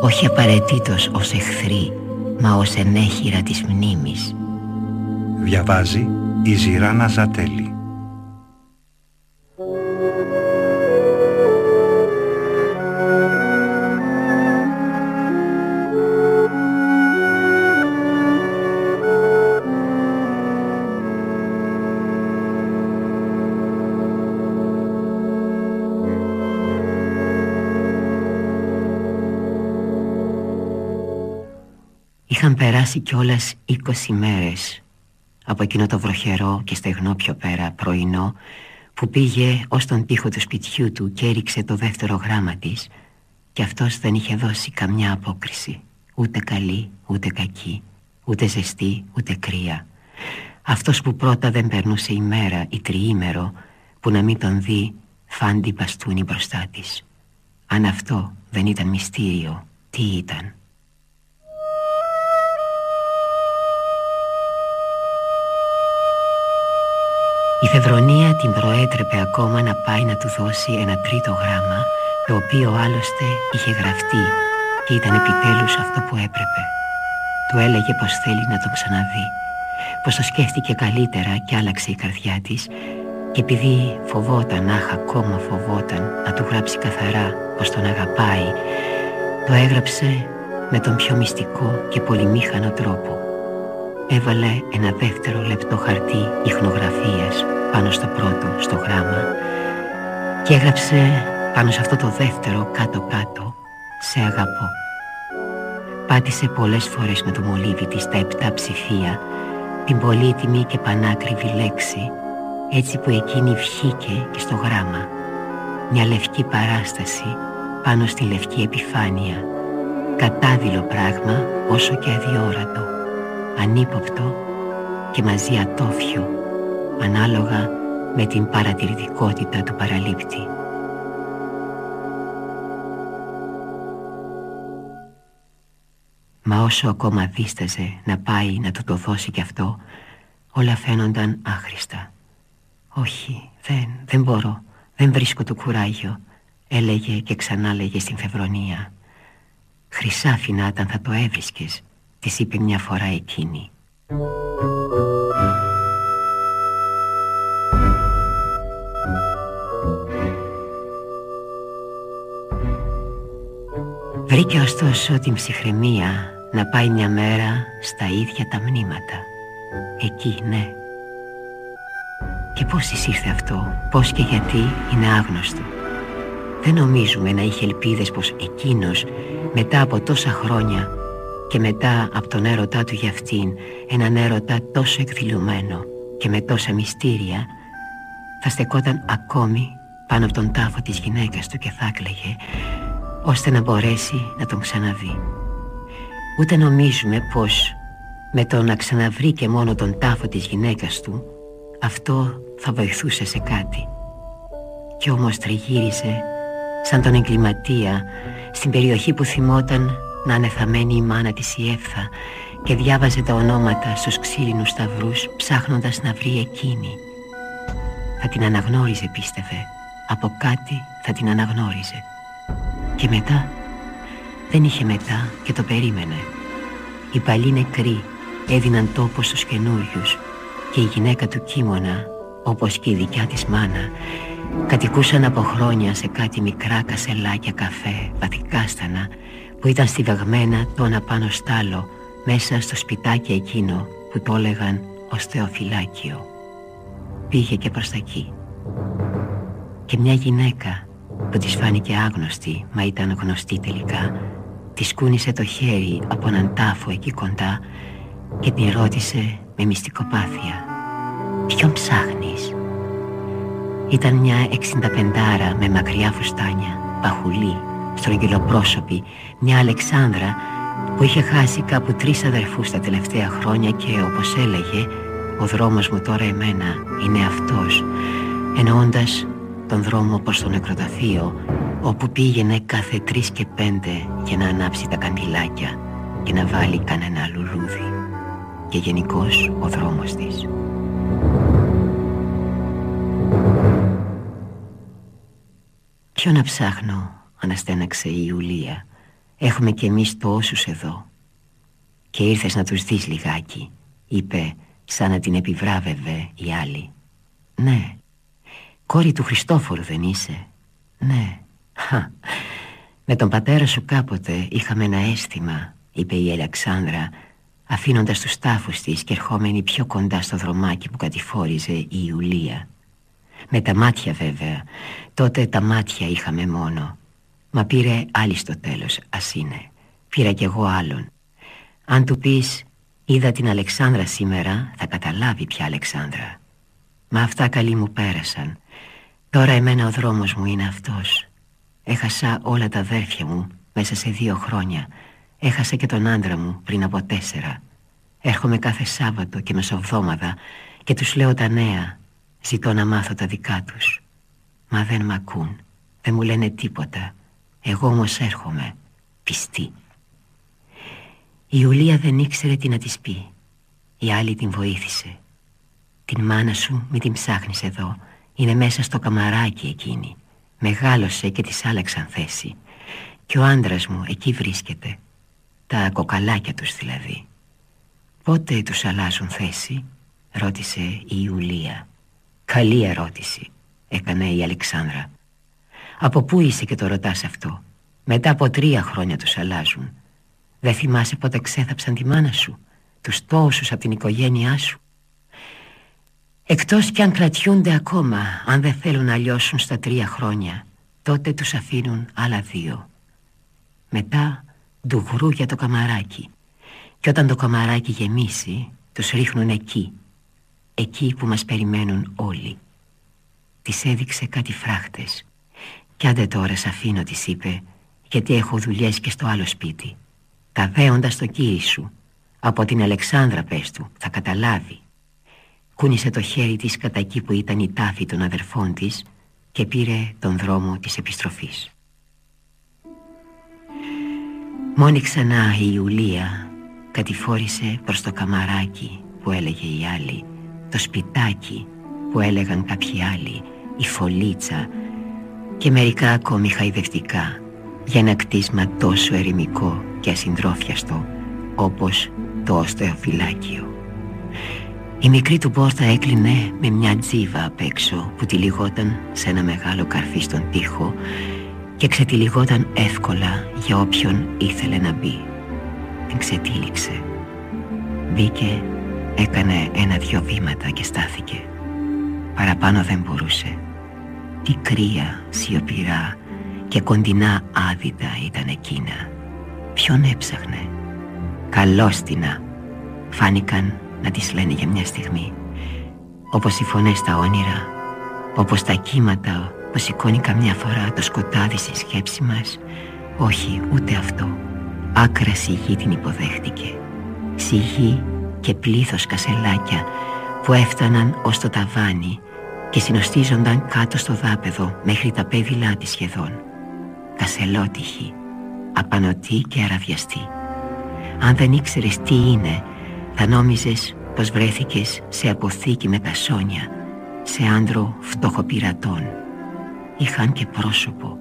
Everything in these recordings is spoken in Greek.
όχι απαραίτητος ως εχθροί, μα ως ενέχειρα της μνήμης. Διαβάζει η Ζηράνα Ζατέλη. Είχαν περάσει κιόλας 20 μέρες. Από εκείνο το βροχερό και στεγνό πιο πέρα πρωινό που πήγε ως τον τοίχο του σπιτιού του και έριξε το δεύτερο γράμμα της και αυτός δεν είχε δώσει καμιά απόκριση ούτε καλή ούτε κακή ούτε ζεστή ούτε κρύα. Αυτός που πρώτα δεν περνούσε ημέρα ή τριήμερο που να μην τον δει φάντη μπαστούνι μπροστά της. Αν αυτό δεν ήταν μυστήριο τι ήταν; Η Φεβρονία την προέτρεπε ακόμα να πάει να του δώσει ένα τρίτο γράμμα το οποίο άλλωστε είχε γραφτεί και ήταν επιτέλους αυτό που έπρεπε. Του έλεγε πως θέλει να τον ξαναδεί, πως το σκέφτηκε καλύτερα και άλλαξε η καρδιά της και επειδή φοβόταν, αχ ακόμα φοβόταν να του γράψει καθαρά πως τον αγαπάει, το έγραψε με τον πιο μυστικό και πολυμήχανο τρόπο έβαλε ένα δεύτερο λεπτό χαρτί ιχνογραφίας πάνω στο πρώτο, στο γράμμα και έγραψε πάνω σε αυτό το δεύτερο κάτω-κάτω «Σε αγαπώ». Πάτησε πολλές φορές με το μολύβι της τα επτά ψηφία την πολύτιμη και πανάκριβη λέξη έτσι που εκείνη βγήκε και στο γράμμα. Μια λευκή παράσταση πάνω στη λευκή επιφάνεια. Κατάδειλο πράγμα όσο και αδιόρατο ανύποπτο και μαζί ατόφιο ανάλογα με την παρατηρητικότητα του παραλήπτη. Μα όσο ακόμα δίσταζε να πάει να του το δώσει κι αυτό, όλα φαίνονταν άχρηστα. «Όχι, δεν, δεν μπορώ, δεν βρίσκω το κουράγιο», έλεγε και ξανά λέγε στην Φεβρονία. «Χρυσάφι να ήταν θα το έβρισκες», της είπε μια φορά εκείνη. Βρήκε ωστόσο την ψυχραιμία να πάει μια μέρα στα ίδια τα μνήματα. Εκεί, ναι. Και πώς της ήρθε αυτό, πώς και γιατί είναι άγνωστο. Δεν νομίζουμε να είχε ελπίδες πως εκείνος μετά από τόσα χρόνια και μετά από τον έρωτά του για αυτήν έναν έρωτα τόσο εκδηλωμένο και με τόσα μυστήρια θα στεκόταν ακόμη πάνω από τον τάφο της γυναίκας του και θα κλαιγε ώστε να μπορέσει να τον ξαναδεί. Ούτε νομίζουμε πως με το να ξαναβρει και μόνο τον τάφο της γυναίκας του αυτό θα βοηθούσε σε κάτι. Κι όμως τριγύρισε σαν τον εγκληματία στην περιοχή που θυμόταν να είναι θαμένη η μάνα της η Εύθα και διάβαζε τα ονόματα στους ξύλινους σταυρούς ψάχνοντας να βρει εκείνη. Θα την αναγνώριζε πίστευε, από κάτι θα την αναγνώριζε. Και μετά, δεν είχε μετά και το περίμενε. Οι παλιοί νεκροί έδιναν τόπο στους καινούριους και η γυναίκα του κίμωνα, όπως και η δικιά της μάνα, κατοικούσαν από χρόνια σε κάτι μικρά κασελάκια καφέ, βαθικάστανα που ήταν στιβαγμένα το ένα πάνω στάλο μέσα στο σπιτάκι εκείνο που το έλεγαν ως Θεοφυλάκιο. Πήγε και προς τα εκεί. Και μια γυναίκα που της φάνηκε άγνωστη μα ήταν γνωστή τελικά της κούνησε το χέρι από έναν τάφο εκεί κοντά και την ρώτησε με μυστικοπάθεια «Ποιον ψάχνεις» Ήταν μια εξινταπεντάρα με μακριά φουστάνια, παχουλή, στρογγυλοπρόσωπη, μια Αλεξάνδρα που είχε χάσει κάπου τρεις αδερφούς τα τελευταία χρόνια και όπως έλεγε ο δρόμος μου τώρα εμένα είναι αυτός εννοώντας τον δρόμο προς το νεκροταφείο όπου πήγαινε κάθε τρεις και πέντε για να ανάψει τα καντιλάκια και να βάλει κανένα λουλούδι και γενικώς ο δρόμος της. Ποιο να ψάχνω, αναστέναξε η Ιουλία. Έχουμε κι εμείς τόσους εδώ. Και ήρθες να τους δεις λιγάκι, είπε σαν να την επιβράβευε η άλλη. Ναι, κόρη του Χριστόφορου δεν είσαι. Ναι, με τον πατέρα σου κάποτε είχαμε ένα αίσθημα, είπε η Αλεξάνδρα, αφήνοντας τους τάφους της και ερχόμενη πιο κοντά στο δρομάκι που κατηφόριζε η Ιουλία. Με τα μάτια βέβαια, τότε τα μάτια είχαμε μόνο. Μα πήρε άλλη στο τέλος, ας είναι. Πήρα κι εγώ άλλον. Αν του πεις είδα την Αλεξάνδρα σήμερα, θα καταλάβει πια Αλεξάνδρα. Μα αυτά καλοί μου πέρασαν. Τώρα εμένα ο δρόμος μου είναι αυτός. Έχασα όλα τα αδέρφια μου μέσα σε δύο χρόνια. Έχασα και τον άντρα μου πριν από τέσσερα. Έρχομαι κάθε Σάββατο και μεσοβδόμαδα και τους λέω τα νέα. Ζητώ να μάθω τα δικά τους. Μα δεν μ' ακούν. Δεν μου λένε τίποτα. Εγώ όμως έρχομαι. Πιστή. Η Ιουλία δεν ήξερε τι να της πει. Η άλλη την βοήθησε. Την μάνα σου μην την ψάχνεις εδώ. Είναι μέσα στο καμαράκι εκείνη. Μεγάλωσε και της άλλαξαν θέση Και ο άντρας μου εκεί βρίσκεται Τα κοκαλάκια τους δηλαδή Πότε τους αλλάζουν θέση Ρώτησε η Ιουλία Καλή ερώτηση Έκανε η Αλεξάνδρα Από πού είσαι και το ρωτάς αυτό; Μετά από τρία χρόνια τους αλλάζουν. Δεν θυμάσαι πότε ξέθαψαν τη μάνα σου; Τους τόσους από την οικογένειά σου; Εκτός κι αν κρατιούνται ακόμα Αν δεν θέλουν να λιώσουν στα τρία χρόνια Τότε τους αφήνουν άλλα δύο. Μετά ντουγρού για το καμαράκι. Και όταν το καμαράκι γεμίσει Τους ρίχνουν εκεί. Εκεί που μας περιμένουν όλοι. Της έδειξε κάτι φράχτες Κι άντε τώρα σ' αφήνω της είπε Γιατί έχω δουλειές και στο άλλο σπίτι. Τα δέοντα στο κύρι σου. Από την Αλεξάνδρα πες του Θα καταλάβει. Κούνησε το χέρι της κατά εκεί που ήταν η τάφη των αδερφών της και πήρε τον δρόμο της επιστροφής. Μόνη ξανά η Ιουλία κατηφόρησε προς το καμαράκι που έλεγε η άλλη, το σπιτάκι που έλεγαν κάποιοι άλλοι, η φωλίτσα και μερικά ακόμη χαϊδευτικά για ένα κτίσμα τόσο ερημικό και ασυντρόφιαστο όπως το οστεοφυλάκιο. Η μικρή του πόρτα έκλεινε με μια τζίβα απ' έξω που τυλιγόταν σε ένα μεγάλο καρφί στον τοίχο και ξετυλιγόταν εύκολα για όποιον ήθελε να μπει. Την ξετύλιξε. Μπήκε, έκανε ένα-δυο βήματα και στάθηκε. Παραπάνω δεν μπορούσε. Τι κρύα, σιωπηρά και κοντινά άδυτα ήταν εκείνα. Ποιον έψαχνε; Καλόστινα. Φάνηκαν να τις λένε για μια στιγμή όπως οι φωνές στα όνειρα όπως τα κύματα που σηκώνει καμιά φορά το σκοτάδι στη σκέψη μας όχι ούτε αυτό άκρα σιγή την υποδέχτηκε σιγή και πλήθος κασελάκια που έφταναν ως το ταβάνι και συνοστίζονταν κάτω στο δάπεδο μέχρι τα πέδιλά της σχεδόν κασελότυχη απανοτή και αραβιαστή αν δεν ήξερες τι είναι θα νόμιζες πως βρέθηκες σε αποθήκη με κασόνια, σε άντρο φτωχοπειρατών. Είχαν και πρόσωπο,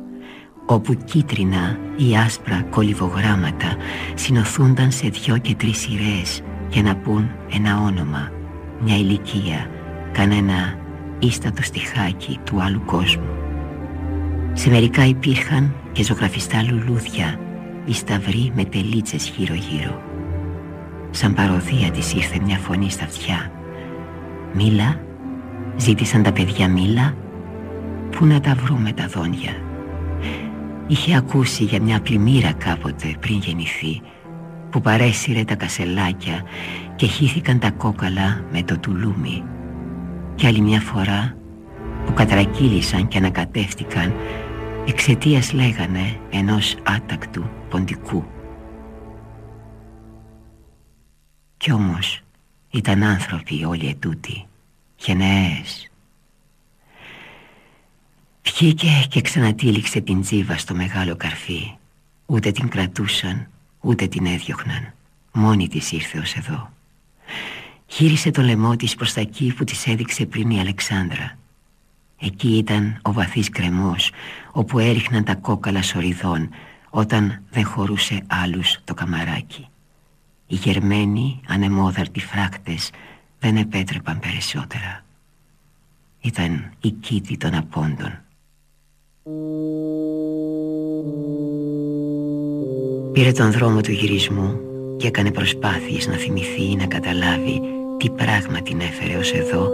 όπου κίτρινα ή άσπρα κολυβογράμματα συνοθούνταν σε δυο και τρεις σειρές για να πούν ένα όνομα, μια ηλικία, κανένα ίστατο στιχάκι του άλλου κόσμου. Σε μερικά υπήρχαν και ζωγραφιστά λουλούδια, οι σταυροί με τελίτσες γύρω-γύρω. Σαν παροδία της ήρθε μια φωνή στα αυτιά Μίλα, ζήτησαν τα παιδιά μίλα Πού να τα βρούμε τα δόντια Είχε ακούσει για μια πλημμύρα κάποτε πριν γεννηθεί Που παρέσυρε τα κασελάκια και χύθηκαν τα κόκαλα με το τουλούμι Και άλλη μια φορά που κατρακύλησαν και ανακατεύτηκαν Εξαιτίας λέγανε ενός άτακτου ποντικού. Κι όμως ήταν άνθρωποι όλοι ετούτοι Γενναίες. Βγήκε και ξανατύλιξε την τζίβα στο μεγάλο καρφί. Ούτε την κρατούσαν ούτε την έδιωχναν. Μόνη της ήρθε ως εδώ Γύρισε το λαιμό της προς τα εκεί που της έδειξε πριν η Αλεξάνδρα Εκεί ήταν ο βαθύς κρεμός όπου έριχναν τα κόκαλα σοριδών όταν δεν χωρούσε άλλους το καμαράκι. Οι γερμένοι ανεμόδαρτοι φράκτες δεν επέτρεπαν περισσότερα. Ήταν η κήτη των απόντων. Πήρε τον δρόμο του γυρισμού και έκανε προσπάθειες να θυμηθεί ή να καταλάβει τι πράγμα την έφερε ως εδώ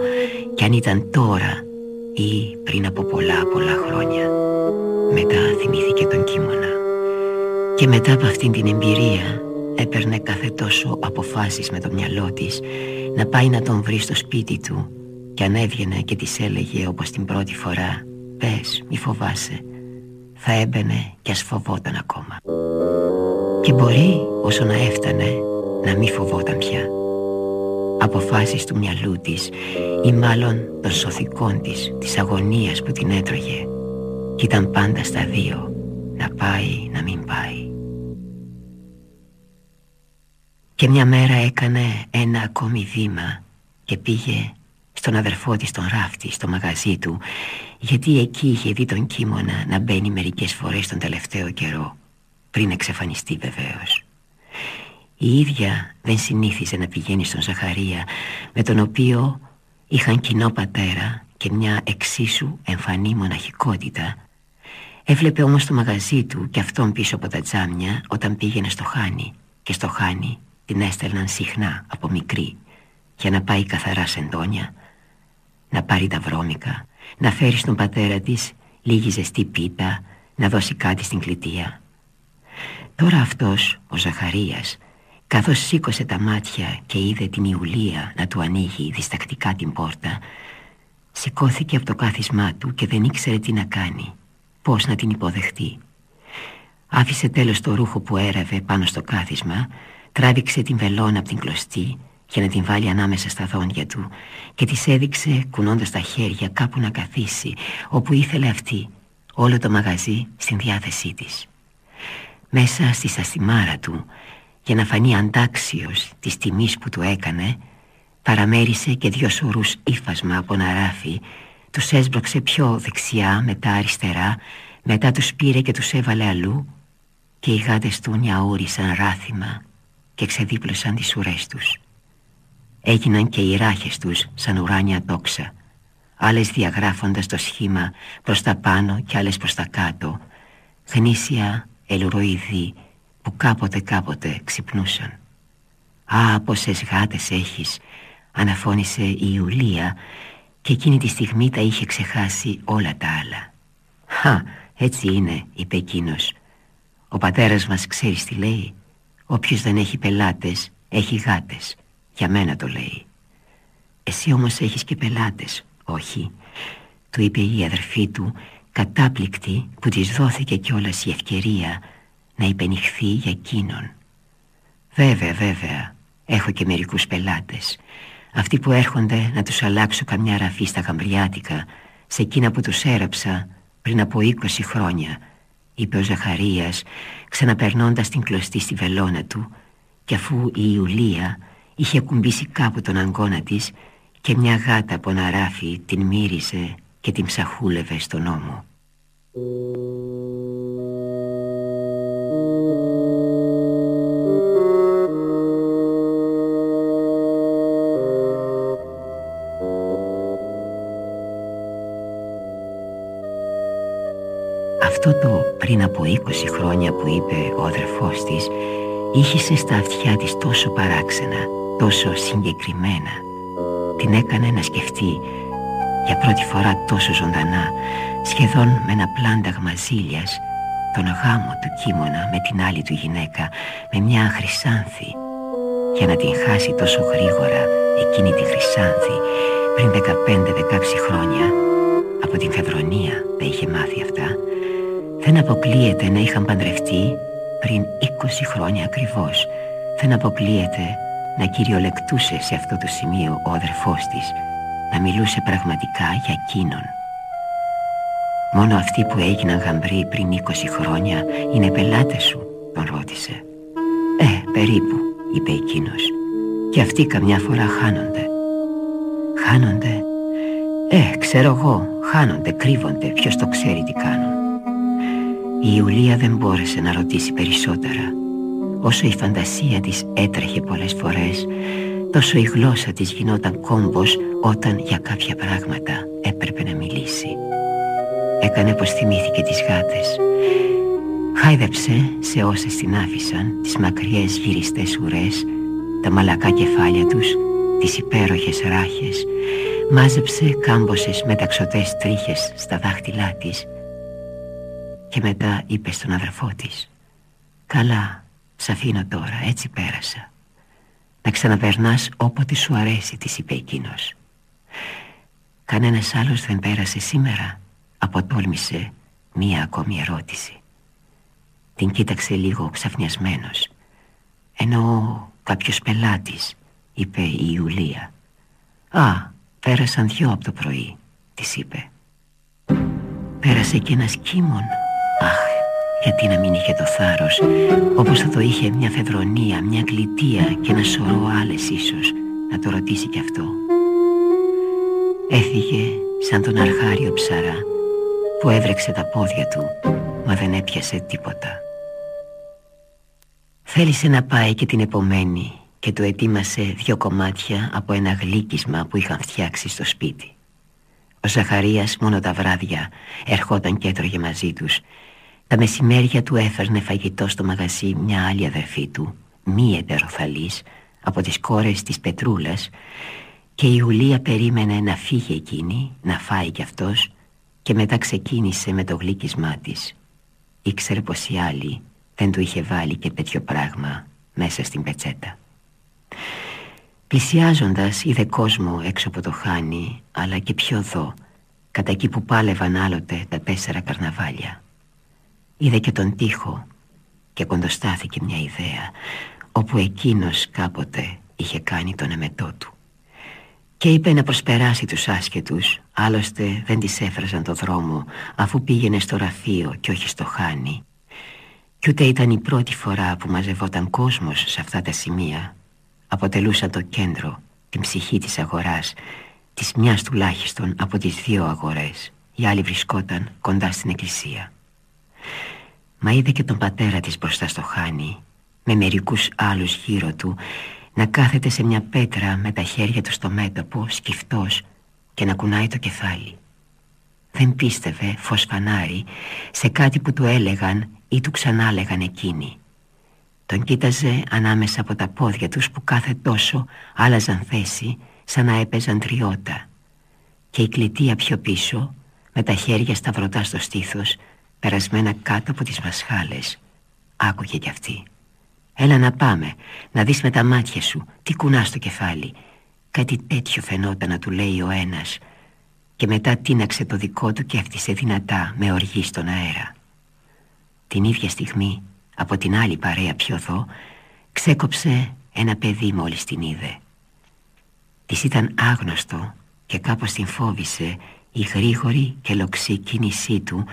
και αν ήταν τώρα ή πριν από πολλά πολλά χρόνια. Μετά θυμήθηκε τον κίμωνα. Και μετά από αυτήν την εμπειρία έπαιρνε κάθε τόσο αποφάσεις με το μυαλό της να πάει να τον βρει στο σπίτι του και αν έβγαινε και της έλεγε όπως την πρώτη φορά «Πες, μη φοβάσαι», θα έμπαινε και ας φοβόταν ακόμα. Και μπορεί όσο να έφτανε να μη φοβόταν πια αποφάσεις του μυαλού της ή μάλλον των σωθικών της, της αγωνίας που την έτρωγε και ήταν πάντα στα δύο, να πάει, να μην πάει. Και μια μέρα έκανε ένα ακόμη βήμα και πήγε στον αδερφό της τον ράφτη στο μαγαζί του γιατί εκεί είχε δει τον κίμωνα να μπαίνει μερικές φορές τον τελευταίο καιρό πριν εξαφανιστεί βεβαίως. Η ίδια δεν συνήθιζε να πηγαίνει στον Ζαχαρία με τον οποίο είχαν κοινό πατέρα και μια εξίσου εμφανή μοναχικότητα. Έβλεπε όμως το μαγαζί του και αυτόν πίσω από τα τζάμια όταν πήγαινε στο Χάνι και στο Χάνι την έστελναν συχνά από μικρή για να πάει καθαρά σεντόνια να πάρει τα βρώμικα να φέρει στον πατέρα της λίγη ζεστή πίτα να δώσει κάτι στην κλητεία. Τώρα αυτός ο Ζαχαρίας Καθώς σήκωσε τα μάτια και είδε την Ιουλία να του ανοίγει διστακτικά την πόρτα Σηκώθηκε από το κάθισμά του και δεν ήξερε τι να κάνει Πώς να την υποδεχτεί. Άφησε τέλος το ρούχο που έραβε πάνω στο κάθισμα Τράβηξε την βελόνα από την κλωστή για να την βάλει ανάμεσα στα δόντια του Και της έδειξε κουνώντας τα χέρια κάπου να καθίσει Όπου ήθελε αυτή Όλο το μαγαζί στην διάθεσή της. Μέσα στη σαστιμάρα του για να φανεί αντάξιος της τιμής που του έκανε παραμέρισε και δυο σωρούς ύφασμα από ένα ράφι τους έσπρωξε πιο δεξιά μετά αριστερά μετά τους πήρε και τους έβαλε αλλού και οι γάτες του νιαούρισαν ράθιμα και ξεδίπλωσαν τις ουρές τους. Έγιναν και οι ράχες τους σαν ουράνια τόξα άλλες διαγράφοντας το σχήμα προς τα πάνω και άλλες προς τα κάτω γνήσια ελουροειδή που κάποτε κάποτε ξυπνούσαν. «Α, πόσες γάτες έχεις», αναφώνησε η Ιουλία και εκείνη τη στιγμή τα είχε ξεχάσει όλα τα άλλα. «Χα, έτσι είναι», είπε εκείνος. «Ο πατέρας μας ξέρεις τι λέει. Όποιος δεν έχει πελάτες, έχει γάτες. Για μένα το λέει». «Εσύ όμως έχεις και πελάτες, όχι», του είπε η αδερφή του, κατάπληκτη που της δόθηκε κιόλας η ευκαιρία να υπενηχθεί για εκείνον. Βέβαια βέβαια έχω και μερικούς πελάτες. Αυτοί που έρχονται να τους αλλάξω καμιά ραφή στα γαμπριάτικα Σε εκείνα που τους έραψα πριν από 20 χρόνια Είπε ο Ζαχαρίας ξαναπερνώντας την κλωστή στη βελόνα του Και αφού η Ιουλία είχε κουμπίσει κάπου τον αγκώνα της Και μια γάτα από ένα ράφι την μύριζε και την ψαχούλευε στον ώμο Αυτό το πριν από 20 χρόνια που είπε ο αδερφός της Ήχησε στα αυτιά της τόσο παράξενα, τόσο συγκεκριμένα. Την έκανε να σκεφτεί για πρώτη φορά τόσο ζωντανά Σχεδόν με ένα πλάνταγμα ζήλιας Τον γάμο του κίμωνα με την άλλη του γυναίκα Με μια χρυσάνθη Για να την χάσει τόσο γρήγορα εκείνη τη χρυσάνθη Πριν 15-16 χρόνια Από την Φεβρονία τα είχε μάθει αυτά δεν αποκλείεται να είχαν παντρευτεί πριν 20 χρόνια ακριβώς Δεν αποκλείεται να κυριολεκτούσε σε αυτό το σημείο ο αδερφός της, να μιλούσε πραγματικά για εκείνον. Μόνο αυτοί που έγιναν γαμπροί πριν 20 χρόνια είναι πελάτες σου, τον ρώτησε. Ε, περίπου, είπε εκείνος. Και αυτοί καμιά φορά χάνονται. Χάνονται. Ε, ξέρω εγώ, χάνονται, κρύβονται, ποιος το ξέρει τι κάνουν. Η Ιουλία δεν μπόρεσε να ρωτήσει περισσότερα. Όσο η φαντασία της έτρεχε πολλές φορές, τόσο η γλώσσα της γινόταν κόμπος όταν για κάποια πράγματα έπρεπε να μιλήσει. Έκανε πως θυμήθηκε τις γάτες. Χάιδεψε σε όσες την άφησαν τις μακριές γυριστές ουρές, τα μαλακά κεφάλια τους, τις υπέροχες ράχες, μάζεψε κάμποσες μεταξωτές τρίχες στα δάχτυλά της και μετά είπε στον αδερφό της «Καλά, σ' αφήνω τώρα, έτσι πέρασα. Να ξαναπερνάς όποτε σου αρέσει», της είπε εκείνος. Κανένας άλλος δεν πέρασε σήμερα, αποτόλμησε μία ακόμη ερώτηση. Την κοίταξε λίγο ξαφνιασμένος. «Εννοώ κάποιος πελάτης», είπε η Ιουλία. «Α, πέρασαν δυο από το πρωί», της είπε. «Πέρασε και ένας κίμων», Αχ, γιατί να μην είχε το θάρρος Όπως θα το είχε μια φεδρονία, μια κλητία και ένα σωρό άλλες ίσως Να το ρωτήσει κι αυτό. Έφυγε σαν τον αρχάριο ψαρά Που έβρεξε τα πόδια του Μα δεν έπιασε τίποτα. Θέλησε να πάει και την επομένη Και του ετοίμασε δυο κομμάτια Από ένα γλύκισμα που είχαν φτιάξει στο σπίτι. Ο Ζαχαρίας μόνο τα βράδια ερχόταν και έτρωγε μαζί τους τα μεσημέρια του έφερνε φαγητό στο μαγαζί μια άλλη αδερφή του, μη ετεροθαλής, από τις κόρες της Πετρούλας και η Ιουλία περίμενε να φύγει εκείνη, να φάει κι αυτός και μετά ξεκίνησε με το γλύκισμά της. Ήξερε πως η άλλη δεν του είχε βάλει και τέτοιο πράγμα μέσα στην πετσέτα. Πλησιάζοντας είδε κόσμο έξω από το χάνι αλλά και πιο δω κατά εκεί που πάλευαν άλλοτε τα τέσσερα καρναβάλια. Είδε και τον τοίχο και κοντοστάθηκε μια ιδέα όπου εκείνος κάποτε είχε κάνει τον εμετό του. Και είπε να προσπεράσει τους άσχετους, άλλωστε δεν τις έφραζαν το δρόμο αφού πήγαινε στο ραφείο και όχι στο χάνι. Κι ούτε ήταν η πρώτη φορά που μαζευόταν κόσμος σε αυτά τα σημεία. Αποτελούσαν το κέντρο, την ψυχή της αγοράς, της μιας τουλάχιστον από τις δύο αγορές. Η άλλη βρισκόταν κοντά στην εκκλησία. Μα είδε και τον πατέρα της μπροστά στο χάνι Με μερικούς άλλους γύρω του Να κάθεται σε μια πέτρα με τα χέρια του στο μέτωπο Σκυφτός και να κουνάει το κεφάλι. Δεν πίστευε φως φανάρι Σε κάτι που του έλεγαν ή του ξανάλεγαν εκείνοι. Τον κοίταζε ανάμεσα από τα πόδια τους Που κάθε τόσο άλλαζαν θέση Σαν να έπαιζαν τριώτα. Και η κλητεία πιο πίσω Με τα χέρια σταυρωτά στο στήθος περασμένα κάτω από τις μασχάλες. Άκουγε κι αυτή. Έλα να πάμε, να δεις με τα μάτια σου Τι κουνάς στο κεφάλι Κάτι τέτοιο φαινόταν να του λέει ο ένας. Και μετά τίναξε το δικό του και έφτισε δυνατά με οργή στον αέρα. Την ίδια στιγμή από την άλλη παρέα πιο δω Ξέκοψε ένα παιδί μόλις την είδε. Της ήταν άγνωστο και κάπως την φόβησε η γρήγορη και λοξή κίνησή του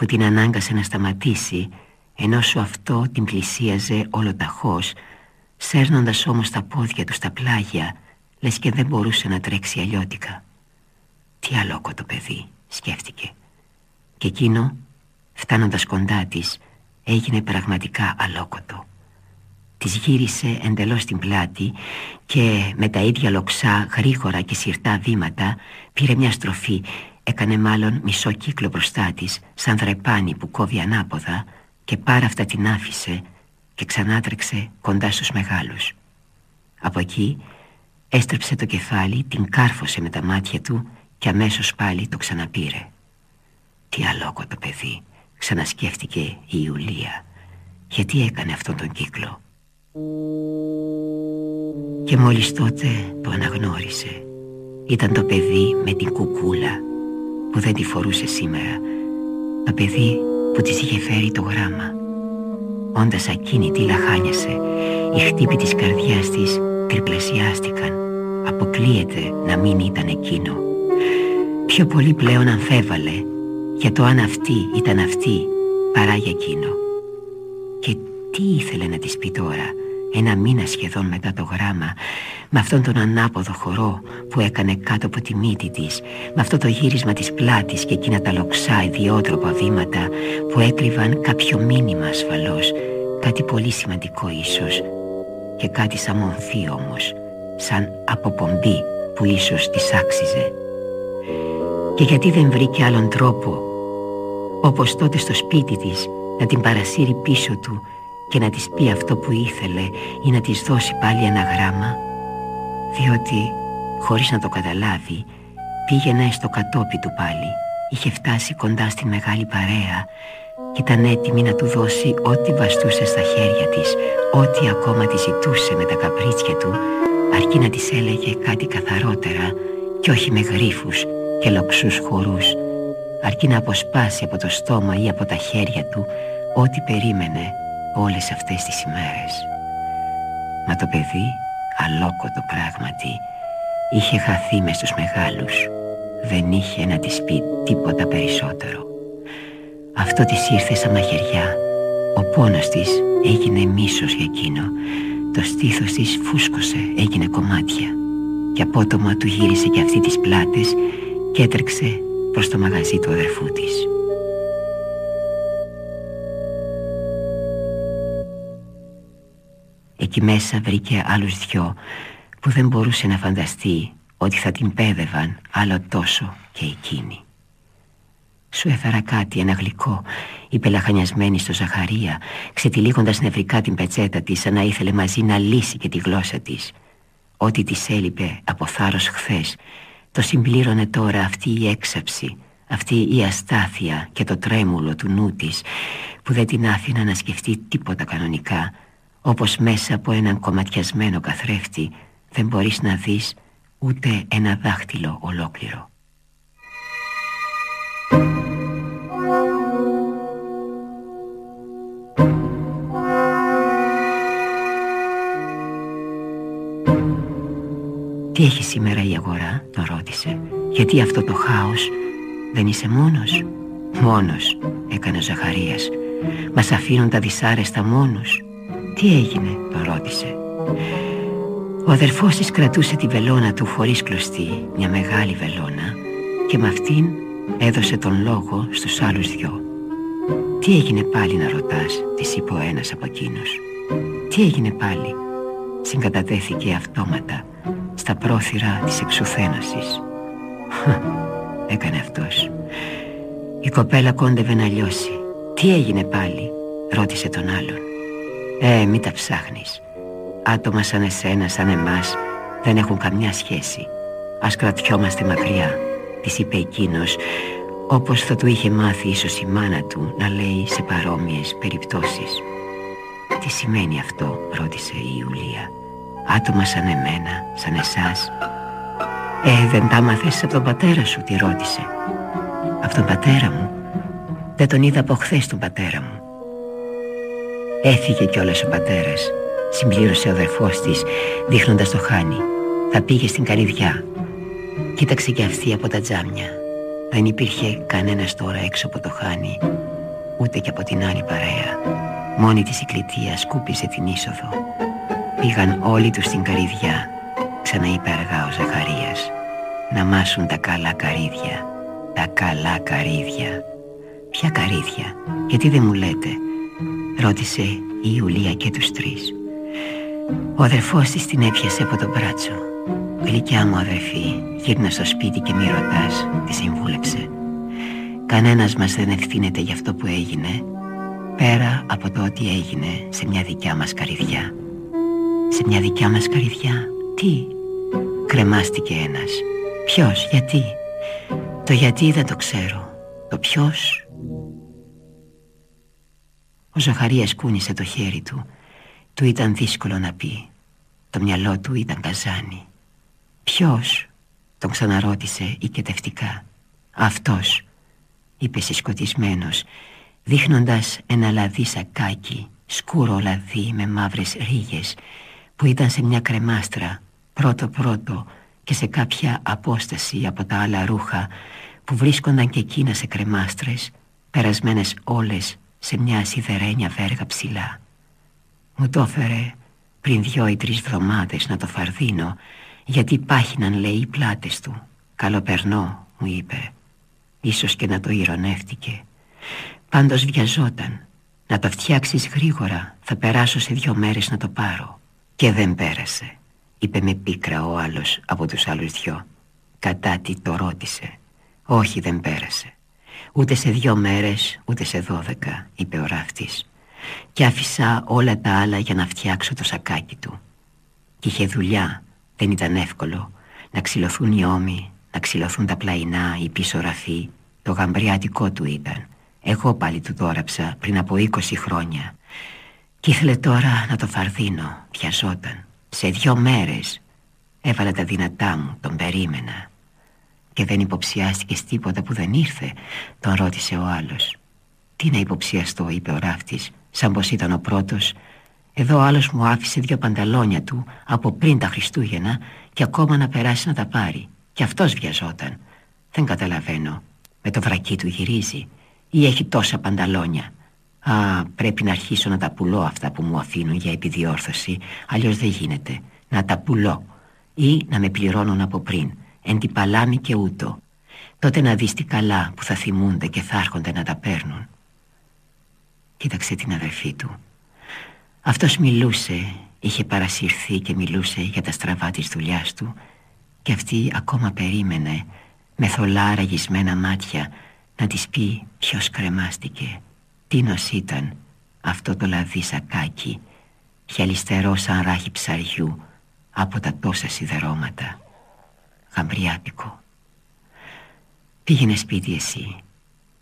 που την ανάγκασε να σταματήσει ενώ σου αυτό την πλησίαζε όλο ταχώς σέρνοντας όμως τα πόδια του στα πλάγια λες και δεν μπορούσε να τρέξει αλλιώτικα. Τι αλόκοτο παιδί, σκέφτηκε. Και εκείνο, φτάνοντας κοντά της, έγινε πραγματικά αλόκοτο. Της γύρισε εντελώς την πλάτη και με τα ίδια λοξά, γρήγορα και σιρτά βήματα πήρε μια στροφή Έκανε μάλλον μισό κύκλο μπροστά της Σαν δρεπάνι που κόβει ανάποδα Και πάρα αυτά την άφησε Και ξανάτρεξε κοντά στους μεγάλους. Από εκεί έστρεψε το κεφάλι Την κάρφωσε με τα μάτια του Και αμέσως πάλι το ξαναπήρε. Τι αλόκο το παιδί Ξανασκέφτηκε η Ιουλία. Γιατί έκανε αυτόν τον κύκλο; Και μόλις τότε το αναγνώρισε. Ήταν το παιδί με την κουκούλα που δεν τη φορούσε σήμερα. Το παιδί που της είχε φέρει το γράμμα. Όντας ακίνητη λαχάνιασε. Η χτύπη της καρδιάς της τριπλασιάστηκαν. Αποκλείεται να μην ήταν εκείνο. Πιο πολύ πλέον αμφέβαλε για το αν αυτή ήταν αυτή παρά για εκείνο. Και τι ήθελε να της πει τώρα; Ένα μήνα σχεδόν μετά το γράμμα με αυτόν τον ανάποδο χορό που έκανε κάτω από τη μύτη της με αυτό το γύρισμα της πλάτης και εκείνα τα λοξά ιδιότροπα βήματα που έκρυβαν κάποιο μήνυμα ασφαλώς κάτι πολύ σημαντικό ίσως και κάτι σαν μομφή όμως σαν αποπομπή που ίσως της άξιζε. Και γιατί δεν βρήκε άλλον τρόπο όπως τότε στο σπίτι της να την παρασύρει πίσω του και να της πει αυτό που ήθελε ή να της δώσει πάλι ένα γράμμα διότι χωρίς να το καταλάβει πήγαινε στο κατόπι του πάλι. Είχε φτάσει κοντά στην μεγάλη παρέα και ήταν έτοιμη να του δώσει ό,τι βαστούσε στα χέρια της ό,τι ακόμα τη ζητούσε με τα καπρίτσια του αρκεί να της έλεγε κάτι καθαρότερα και όχι με γρίφους και λοξούς χορούς. Αρκεί να αποσπάσει από το στόμα ή από τα χέρια του ό,τι περίμενε όλες αυτές τις ημέρες. Μα το παιδί, αλόκοτο πράγματι, είχε χαθεί μες στους μεγάλους. Δεν είχε να της πει τίποτα περισσότερο. Αυτό της ήρθε σαν μαχαιριά. Ο πόνος της έγινε μίσος για εκείνο. Το στήθος της φούσκωσε, έγινε κομμάτια. Και απότομα του γύρισε και αυτή τις πλάτες και έτρεξε προς το μαγαζί του αδερφού της. Εκεί μέσα βρήκε άλλους δυο που δεν μπορούσε να φανταστεί ότι θα την πέδευαν άλλο τόσο και εκείνη. Σου έφερα κάτι, ένα γλυκό, είπε λαχανιασμένη στο Ζαχαρία, ξετυλίγοντας νευρικά την πετσέτα της σαν να ήθελε μαζί να λύσει και τη γλώσσα της. Ό,τι της έλειπε από θάρρος χθες, το συμπλήρωνε τώρα αυτή η έξαψη, αυτή η αστάθεια και το τρέμουλο του νου της, που δεν την άφηνα να σκεφτεί τίποτα κανονικά, όπως μέσα από έναν κομματιασμένο καθρέφτη δεν μπορείς να δεις ούτε ένα δάχτυλο ολόκληρο. «Τι έχει σήμερα η αγορά» τον ρώτησε. «Γιατί αυτό το χάος δεν είσαι μόνος» «Μόνος» έκανε ο Ζαχαρίας. «Μας αφήνουν τα δυσάρεστα μόνος» «Τι έγινε» τον ρώτησε Ο αδερφός της κρατούσε τη βελόνα του χωρίς κλωστή Μια μεγάλη βελόνα Και με αυτήν έδωσε τον λόγο στους άλλους δυο. «Τι έγινε πάλι να ρωτάς» της είπε ο ένας από εκείνους. «Τι έγινε πάλι» συγκατατέθηκε αυτόματα στα πρόθυρα της εξουθένωσης έκανε αυτός. Η κοπέλα κόντευε να λιώσει. Τι έγινε πάλι ρώτησε τον άλλον ε μη τα ψάχνεις. Άτομα σαν εσένα σαν εμάς δεν έχουν καμιά σχέση. Ας κρατιόμαστε μακριά της είπε εκείνος όπως θα του είχε μάθει ίσως η μάνα του να λέει σε παρόμοιες περιπτώσεις. «Τι σημαίνει αυτό» ρώτησε η Ιουλία. Άτομα σαν εμένα, σαν εσάς Ε, δεν τα μάθες από τον πατέρα σου, τη ρώτησε. Από τον πατέρα μου. Δεν τον είδα από χθες τον πατέρα μου Έφυγε κιόλας ο πατέρας. Συμπλήρωσε ο αδερφός της Δείχνοντας το χάνι. Θα πήγε στην καρυδιά. Κοίταξε κι αυτή από τα τζάμια. Δεν υπήρχε κανένας τώρα έξω από το χάνι Ούτε και από την άλλη παρέα. Μόνη της η κλητεία σκούπιζε την είσοδο. Πήγαν όλοι τους στην καρύδια Ξαναείπε αργά ο Ζαχαρίας. Να μάσουν τα καλά καρύδια Τα καλά καρύδια. Ποια καρύδια Γιατί δεν μου λέτε Ρώτησε η Ιουλία και τους τρεις. Ο αδερφός της την έπιασε από τον μπράτσο. Γλυκιά μου αδερφή Γύρνα στο σπίτι και μη ρωτάς Τη συμβούλεψε. Κανένας μας δεν ευθύνεται για αυτό που έγινε Πέρα από το ότι έγινε σε μια δικιά μας καρυδιά σε μια δικιά μας καρδιά Τι; Κρεμάστηκε ένας Ποιος, γιατί; Το γιατί δεν το ξέρω. Το ποιος Ο Ζαχαρίας κούνησε το χέρι του. Του ήταν δύσκολο να πει. Το μυαλό του ήταν καζάνι. Ποιος Τον ξαναρώτησε οικετευτικά Αυτός Είπε συσκοτισμένος Δείχνοντας ένα λαδί σακάκι Σκούρο λαδί με μαύρες ρίγες που ήταν σε μια κρεμάστρα πρώτο πρώτο και σε κάποια απόσταση από τα άλλα ρούχα που βρίσκονταν και εκείνα σε κρεμάστρες περασμένες όλες σε μια σιδερένια βέργα ψηλά. Μου το έφερε πριν δυο ή τρεις βδομάδες να το φαρδίνω γιατί πάχυναν λέει οι πλάτες του. Καλοπερνό μου είπε. Ίσως και να το ηρωνεύτηκε. Πάντως βιαζόταν. Να το φτιάξεις γρήγορα θα περάσω σε δυο μέρες να το πάρω. Και δεν πέρασε. Είπε με πίκρα ο άλλος από τους άλλους δυο. Κατά τι το ρώτησε. Όχι δεν πέρασε. Ούτε σε δυο μέρες ούτε σε δώδεκα είπε ο ράφτης και άφησα όλα τα άλλα για να φτιάξω το σακάκι του. Και είχε δουλειά, δεν ήταν εύκολο να ξυλωθούν οι ώμοι, να ξυλωθούν τα πλαϊνά, η πίσω ραφή, το γαμπριάτικό του ήταν. Εγώ πάλι του δόραψα πριν από 20 χρόνια και ήθελε τώρα να το φαρδίνω, βιαζόταν. Σε δυο μέρες έβαλα τα δυνατά μου, τον περίμενα. Και δεν υποψιάστηκες τίποτα που δεν ήρθε, τον ρώτησε ο άλλος. Τι να υποψιαστώ, είπε ο ράφτης, σαν πως ήταν ο πρώτος. Εδώ ο άλλος μου άφησε δύο πανταλόνια του από πριν τα Χριστούγεννα και ακόμα να περάσει να τα πάρει. Και αυτός βιαζόταν. Δεν καταλαβαίνω. Με το βρακί του γυρίζει ή έχει τόσα πανταλόνια. Α, πρέπει να αρχίσω να τα πουλώ αυτά που μου αφήνουν για επιδιόρθωση Αλλιώς δεν γίνεται. Να τα πουλώ Ή να με πληρώνουν από πριν Εν την παλάμη και ούτω. Τότε να δεις τι καλά που θα θυμούνται και θα έρχονται να τα παίρνουν. Κοίταξε την αδερφή του. Αυτός μιλούσε Είχε παρασυρθεί και μιλούσε για τα στραβά της δουλειάς του Και αυτή ακόμα περίμενε Με θολά ραγισμένα μάτια Να της πει ποιος κρεμάστηκε Τίνος ήταν αυτό το λαδί σακάκι Χιαλιστερό σαν ράχη ψαριού Από τα τόσα σιδερώματα Γαμπριάτικο. Πήγαινε σπίτι εσύ.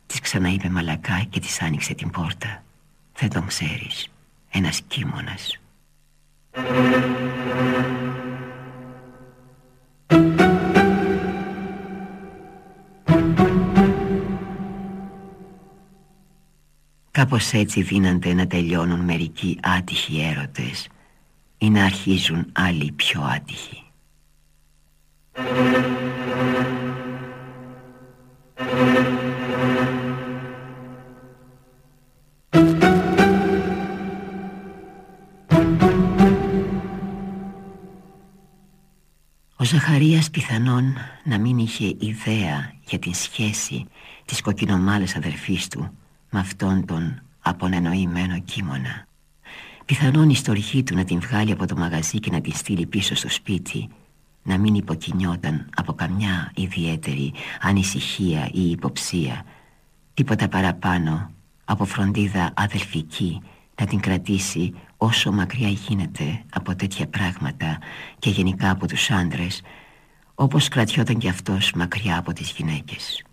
Της ξαναείπε μαλακά και της άνοιξε την πόρτα. Δεν τον ξέρεις. Ένας κίμωνας Κάπως έτσι δίνανται να τελειώνουν μερικοί άτυχοι έρωτες ή να αρχίζουν άλλοι πιο άτυχοι. Ζαχαρίας πιθανόν να μην είχε ιδέα για την σχέση της κοκκινομάλες αδερφής του με αυτόν τον απονενοημένο κίμωνα. Πιθανόν η στοργή του να την βγάλει από το μαγαζί και να την στείλει πίσω στο σπίτι να μην υποκινιόταν από καμιά ιδιαίτερη ανησυχία ή υποψία τίποτα παραπάνω από φροντίδα αδελφική να την κρατήσει όσο μακριά γίνεται από τέτοια πράγματα και γενικά από τους άντρες όπως κρατιόταν κι αυτός μακριά από τις γυναίκες.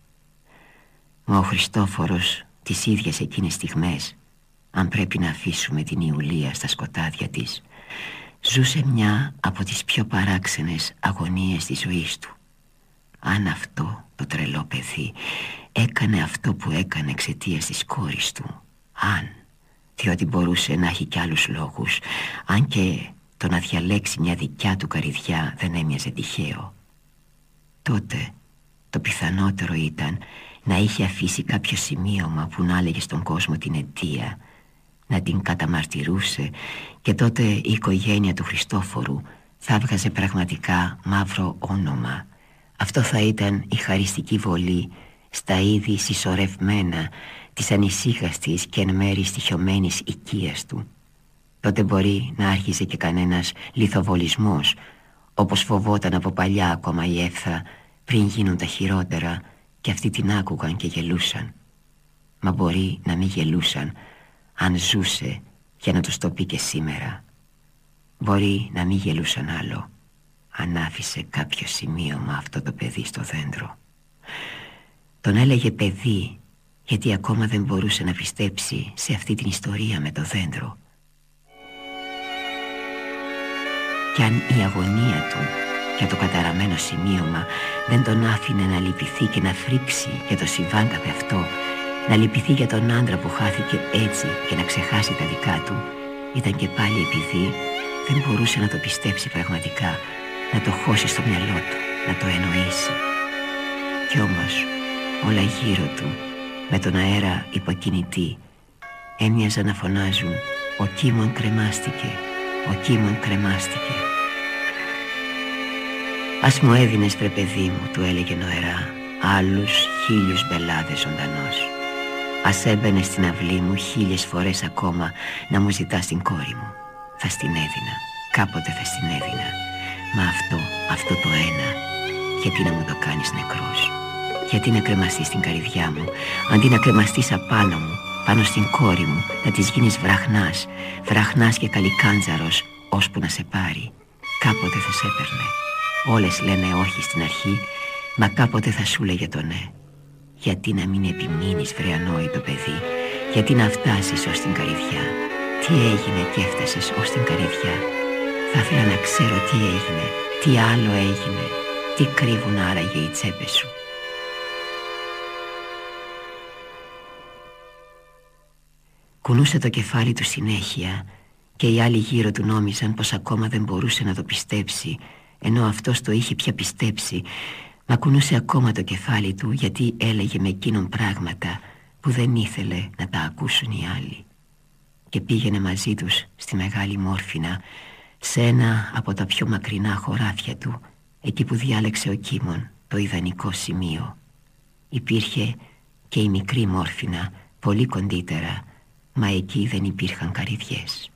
Μα ο Χριστόφορος τις ίδιες εκείνες στιγμές αν πρέπει να αφήσουμε την Ιουλία στα σκοτάδια της ζούσε μια από τις πιο παράξενες αγωνίες της ζωής του. Αν αυτό το τρελό παιδί έκανε αυτό που έκανε εξαιτίας της κόρης του, αν διότι μπορούσε να έχει κι άλλους λόγους αν και το να διαλέξει μια δικιά του καριδιά δεν έμοιαζε τυχαίο τότε το πιθανότερο ήταν να είχε αφήσει κάποιο σημείωμα που να έλεγε στον κόσμο την αιτία να την καταμαρτυρούσε και τότε η οικογένεια του Χριστόφορου θα έβγαζε πραγματικά μαύρο όνομα. Αυτό θα ήταν η χαριστική βολή στα είδη συσσωρευμένα της ανησύχαστης και εν μέρη στοιχειωμένης οικίας του. Τότε μπορεί να άρχιζε και κανένας λιθοβολισμός όπως φοβόταν από παλιά ακόμα η έφθα πριν γίνουν τα χειρότερα και αυτοί την άκουγαν και γελούσαν. Μα μπορεί να μην γελούσαν αν ζούσε για να τους το πει και σήμερα μπορεί να μην γελούσαν άλλο αν άφησε κάποιο σημείωμα αυτό το παιδί στο δέντρο τον έλεγε παιδί γιατί ακόμα δεν μπορούσε να πιστέψει σε αυτή την ιστορία με το δέντρο. Κι αν η αγωνία του για το καταραμένο σημείωμα δεν τον άφηνε να λυπηθεί και να φρίξει για το συμβάν καθε αυτό, να λυπηθεί για τον άντρα που χάθηκε έτσι και να ξεχάσει τα δικά του, ήταν και πάλι επειδή δεν μπορούσε να το πιστέψει πραγματικά, να το χώσει στο μυαλό του, να το εννοήσει. Κι όμως όλα γύρω του, με τον αέρα υποκινητή, έμοιαζαν να φωνάζουν «Ο Κίμων κρεμάστηκε, ο Κίμων κρεμάστηκε». «Ας μου έδινες βρε παιδί μου», του έλεγε νοερά, «άλλους χίλιους μπελάδες ζωντανός. Ας έμπαινε στην αυλή μου χίλιες φορές ακόμα να μου ζητάς την κόρη μου. Θα στην έδινα, κάποτε θα στην έδινα. Μα αυτό, αυτό το ένα, γιατί να μου το κάνεις νεκρός; Γιατί να κρεμαστείς στην καρδιά μου, αντί να κρεμαστείς απάνω μου, πάνω στην κόρη μου, να της γίνεις βραχνάς, βραχνάς και καλικάντζαρος, ώσπου να σε πάρει. Κάποτε θα σε έπαιρνε. Όλες λένε όχι στην αρχή, μα κάποτε θα σου λέγε το ναι. Γιατί να μην επιμείνεις βρε ανόητο παιδί, γιατί να φτάσεις ως την καρδιά. Τι έγινε και έφτασες ως την καρδιά. Θα ήθελα να ξέρω τι έγινε, τι άλλο έγινε, τι κρύβουν άραγε οι τσέπες σου. Κουνούσε το κεφάλι του συνέχεια και οι άλλοι γύρω του νόμιζαν πως ακόμα δεν μπορούσε να το πιστέψει ενώ αυτός το είχε πια πιστέψει Μα κουνούσε ακόμα το κεφάλι του γιατί έλεγε με εκείνον πράγματα που δεν ήθελε να τα ακούσουν οι άλλοι. Και πήγαινε μαζί τους στη μεγάλη μόρφινα σε ένα από τα πιο μακρινά χωράφια του εκεί που διάλεξε ο Κίμων το ιδανικό σημείο. Υπήρχε και η μικρή μόρφινα πολύ κοντύτερα μα εκεί δεν υπήρχαν καρυδιές.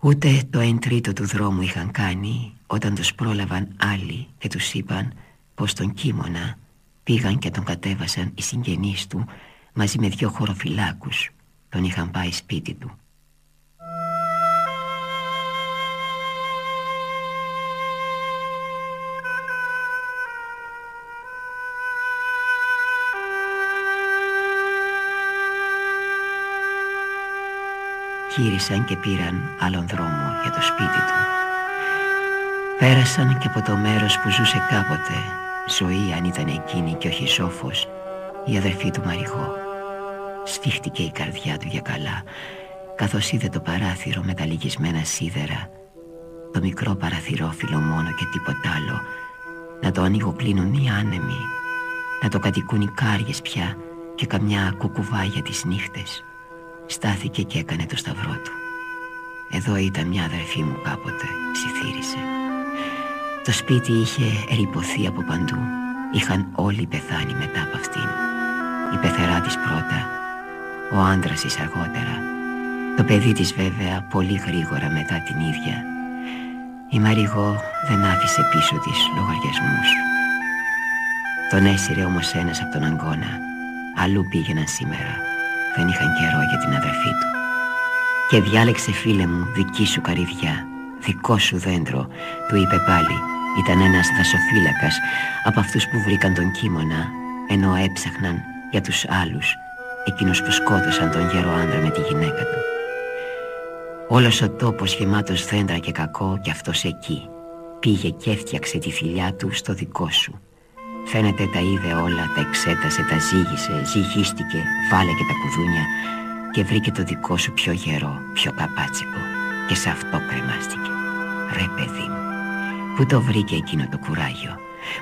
Ούτε το εν τρίτο του δρόμου είχαν κάνει όταν τους πρόλαβαν άλλοι και τους είπαν πως τον Κίμωνα πήγαν και τον κατέβασαν οι συγγενείς του μαζί με δυο χωροφυλάκους τον είχαν πάει σπίτι του γύρισαν και πήραν άλλον δρόμο για το σπίτι του. Πέρασαν και από το μέρος που ζούσε κάποτε, ζωή αν ήταν εκείνη και όχι σόφος, η αδερφή του Μαριγό. Σφίχτηκε η καρδιά του για καλά, καθώς είδε το παράθυρο με τα λυγισμένα σίδερα, το μικρό παραθυρόφυλλο μόνο και τίποτα άλλο, να το ανοίγοκλίνουν οι άνεμοι, να το κατοικούν οι κάριες πια και καμιά κουκουβάγια τις νύχτες. Στάθηκε και έκανε το σταυρό του Εδώ ήταν μια αδερφή μου κάποτε Ψιθύρισε Το σπίτι είχε ερυποθεί από παντού. Είχαν όλοι πεθάνει μετά από αυτήν. Η πεθερά της πρώτα Ο άντρας της αργότερα Το παιδί της βέβαια πολύ γρήγορα μετά την ίδια. Η Μαριγό δεν άφησε πίσω της λογαριασμούς. Τον έσυρε όμως ένας από τον Αγκώνα. Αλλού πήγαιναν σήμερα. Δεν είχαν καιρό για την αδερφή του. Και διάλεξε φίλε μου δική σου καρύδια Δικό σου δέντρο Του είπε πάλι. Ήταν ένας δασοφύλακας. Από αυτούς που βρήκαν τον κίμωνα Ενώ έψαχναν για τους άλλους Εκείνους που σκότωσαν τον γέρο άντρα με τη γυναίκα του. Όλος ο τόπος γεμάτος δέντρα και κακό Και αυτός εκεί. Πήγε και έφτιαξε τη φιλιά του στο δικό σου. Φαίνεται τα είδε όλα, τα εξέτασε, τα ζήγησε, ζυγίστηκε, βάλε και τα κουδούνια και βρήκε το δικό σου πιο γερό, πιο παπάτσικο και σε αυτό κρεμάστηκε. Ρε παιδί μου, πού το βρήκε εκείνο το κουράγιο,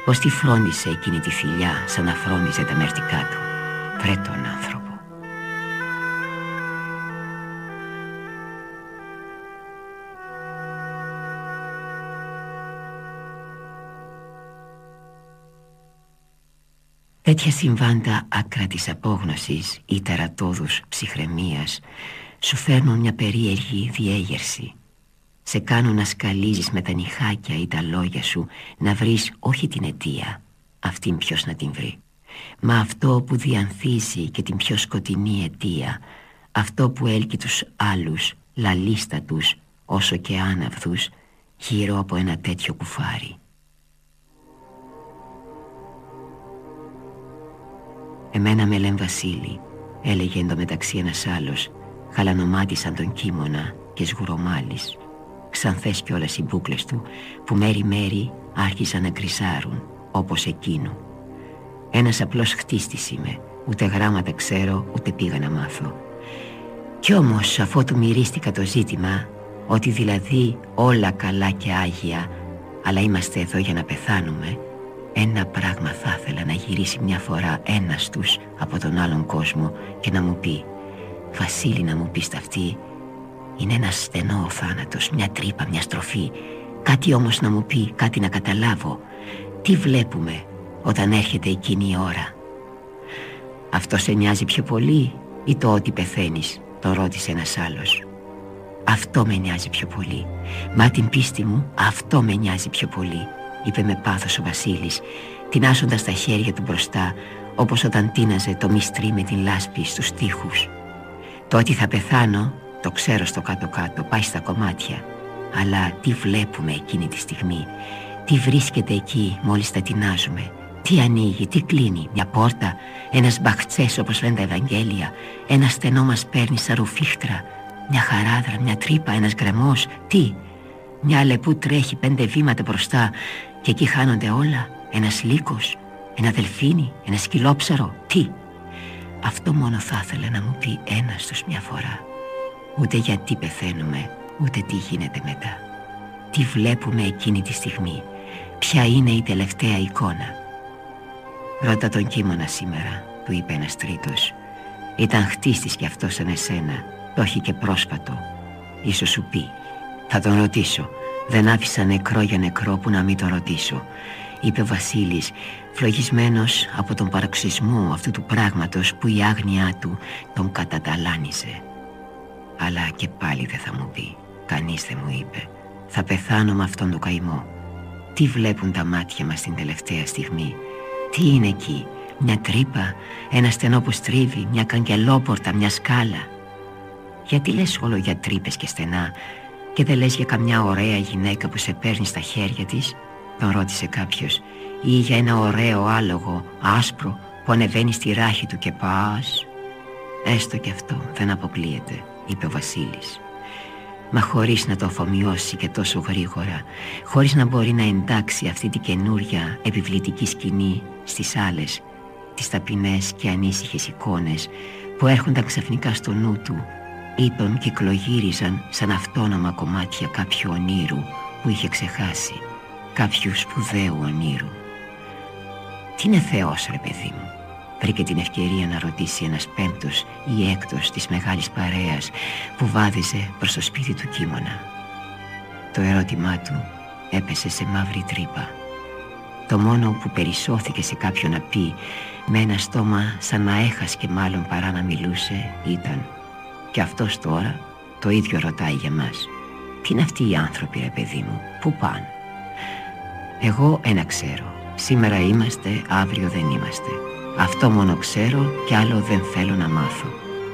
πως τη φρόντισε εκείνη τη φιλιά σαν να φρόντιζε τα μερτικά του; Βρε τον άνθρωπο. Τέτοια συμβάντα άκρα της απόγνωσης ή ταρατόδους ψυχραιμίας σου φέρνουν μια περίεργη διέγερση. Σε κάνουν να σκαλίζεις με τα νυχάκια ή τα λόγια σου να βρεις όχι την αιτία, αυτήν ποιος να την βρει, μα αυτό που διανθίζει και την πιο σκοτεινή αιτία, αυτό που έλκει τους άλλους, λαλίστατους, όσο και άναυδους, γύρω από ένα τέτοιο κουφάρι. Εμένα με λένε Βασίλη Έλεγε εντωμεταξύ ένας άλλος Χαλανομάτισαν τον κίμωνα και σγουρομάλης Ξανθές κιόλας οι μπούκλες του Που μέρη-μέρη άρχισαν να κρυσάρουν Όπως εκείνο Ένας απλός χτίστης είμαι Ούτε γράμματα ξέρω ούτε πήγα να μάθω. Κι όμως αφού του μυρίστηκα το ζήτημα ότι δηλαδή όλα καλά και άγια αλλά είμαστε εδώ για να πεθάνουμε ένα πράγμα θα ήθελα να γυρίσει μια φορά ένας τους από τον άλλον κόσμο και να μου πει Βασίλη να μου πεις αυτή είναι ένας στενός ο θάνατος, μια τρύπα, μια στροφή. Κάτι όμως να μου πει, κάτι να καταλάβω. Τι βλέπουμε όταν έρχεται εκείνη η ώρα; Αυτό σε νοιάζει πιο πολύ ή το ότι πεθαίνεις Το ρώτησε ένας άλλος; Αυτό με νοιάζει πιο πολύ. Μα την πίστη μου αυτό με νοιάζει πιο πολύ Είπε με πάθος ο Βασίλης Τεινάσοντας τα χέρια του μπροστά Όπως όταν τίναζε το μυστρί με την λάσπη στους τοίχους Το ότι θα πεθάνω Το ξέρω στο κάτω-κάτω Πάει στα κομμάτια. Αλλά τι βλέπουμε εκείνη τη στιγμή; Τι βρίσκεται εκεί μόλις τα τεινάζουμε; Τι ανοίγει, τι κλείνει, μια πόρτα, ένας μπαχτσές όπως λένε τα Ευαγγέλια, ένα στενό μας παίρνει σαν ρουφίχτρα, μια χαράδρα, μια τρύπα, ένας γκρεμός, τι, μια λεπού τρέχει πέντε βήματα μπροστά και εκεί χάνονται όλα, ένας λύκος, ένα δελφίνι, ένα σκυλόψαρο, τι; Αυτό μόνο θα ήθελα να μου πει ένας τους μια φορά. Ούτε γιατί πεθαίνουμε, ούτε τι γίνεται μετά. Τι βλέπουμε εκείνη τη στιγμή, ποια είναι η τελευταία εικόνα. Ρώτα τον κείμονα σήμερα, του είπε ένας τρίτος. Ήταν χτίστης κι αυτός σαν εσένα, το έχει και πρόσφατο. Ίσως σου πει. Θα τον ρωτήσω. Δεν άφησα νεκρό για νεκρό που να μην τον ρωτήσω. Είπε ο Βασίλης, φλογισμένος από τον παροξισμό αυτού του πράγματος που η άγνοιά του τον καταταλάνιζε. Αλλά και πάλι δεν θα μου πει. Κανείς δεν μου είπε. Θα πεθάνω με αυτόν τον καημό. Τι βλέπουν τα μάτια μας την τελευταία στιγμή; Τι είναι εκεί, μια τρύπα, ένα στενό που στρίβει, μια καγκελόπορτα, μια σκάλα; Γιατί λες όλο για τρύπες και στενά και δεν λες για καμιά ωραία γυναίκα που σε παίρνει στα χέρια της, τον ρώτησε κάποιος, ή για ένα ωραίο άλογο, άσπρο, που ανεβαίνει στη ράχη του και πας. Έστω και αυτό δεν αποκλείεται, είπε ο Βασίλης μα χωρίς να το αφομοιώσει και τόσο γρήγορα, χωρίς να μπορεί να εντάξει αυτή την καινούρια επιβλητική σκηνή στις άλλες, τις ταπεινές και ανήσυχες εικόνες που έρχονταν ξαφνικά στο νου του ή τον κυκλογύριζαν σαν αυτόνομα κομμάτια κάποιου ονείρου που είχε ξεχάσει, κάποιους σπουδαίου ονείρου. Τι είναι Θεός ρε παιδί μου, βρήκε την ευκαιρία να ρωτήσει ένας πέμπτος ή έκτος της μεγάλης παρέας που βάδιζε προς το σπίτι του κείμωνα. Το ερώτημά του έπεσε σε μαύρη τρύπα. Το μόνο που περισσώθηκε σε κάποιον να πει με ένα στόμα σαν να έχασκε μάλλον παρά να μιλούσε ήταν «Και αυτός τώρα το ίδιο ρωτάει για μας. Τι είναι αυτοί οι άνθρωποι ρε παιδί μου, πού πάνε». Εγώ ένα ξέρω, σήμερα είμαστε, αύριο δεν είμαστε. Αυτό μόνο ξέρω και άλλο δεν θέλω να μάθω,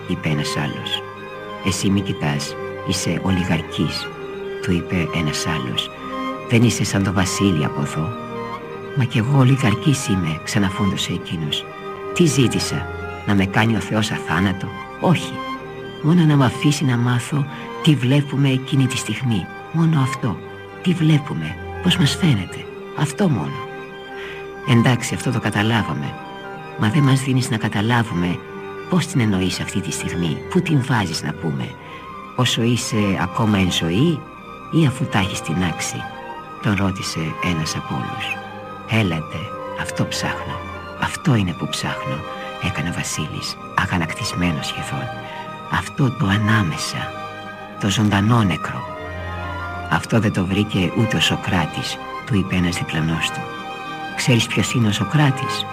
είπε ένας άλλος. Εσύ μη κοιτάς, είσαι ολιγαρκής, του είπε ένας άλλος. Δεν είσαι σαν το βασίλειο από εδώ. Μα κι εγώ ολιγαρκής είμαι, ξαναφούντωσε εκείνος. Τι ζήτησα, να με κάνει ο Θεός αθάνατο; Όχι, μόνο να με αφήσει να μάθω τι βλέπουμε εκείνη τη στιγμή. Μόνο αυτό. Τι βλέπουμε, πώς μας φαίνεται. Αυτό μόνο. Εντάξει, αυτό το καταλάβαμε. Μα δεν μας δίνεις να καταλάβουμε πώς την εννοείς αυτή τη στιγμή, πού την βάζεις να πούμε, όσο είσαι ακόμα εν ζωή ή αφού τα έχεις την άξη. Τον ρώτησε ένας από όλους. Έλατε, αυτό ψάχνω, αυτό είναι που ψάχνω, έκανε ο Βασίλης, αγανακτισμένος σχεδόν. Αυτό το ανάμεσα, το ζωντανό νεκρό. Αυτό δεν το βρήκε ούτε ο Σοκράτης, του είπε ένας διπλανός του. Ξέρεις ποιος είναι ο Σοκράτης,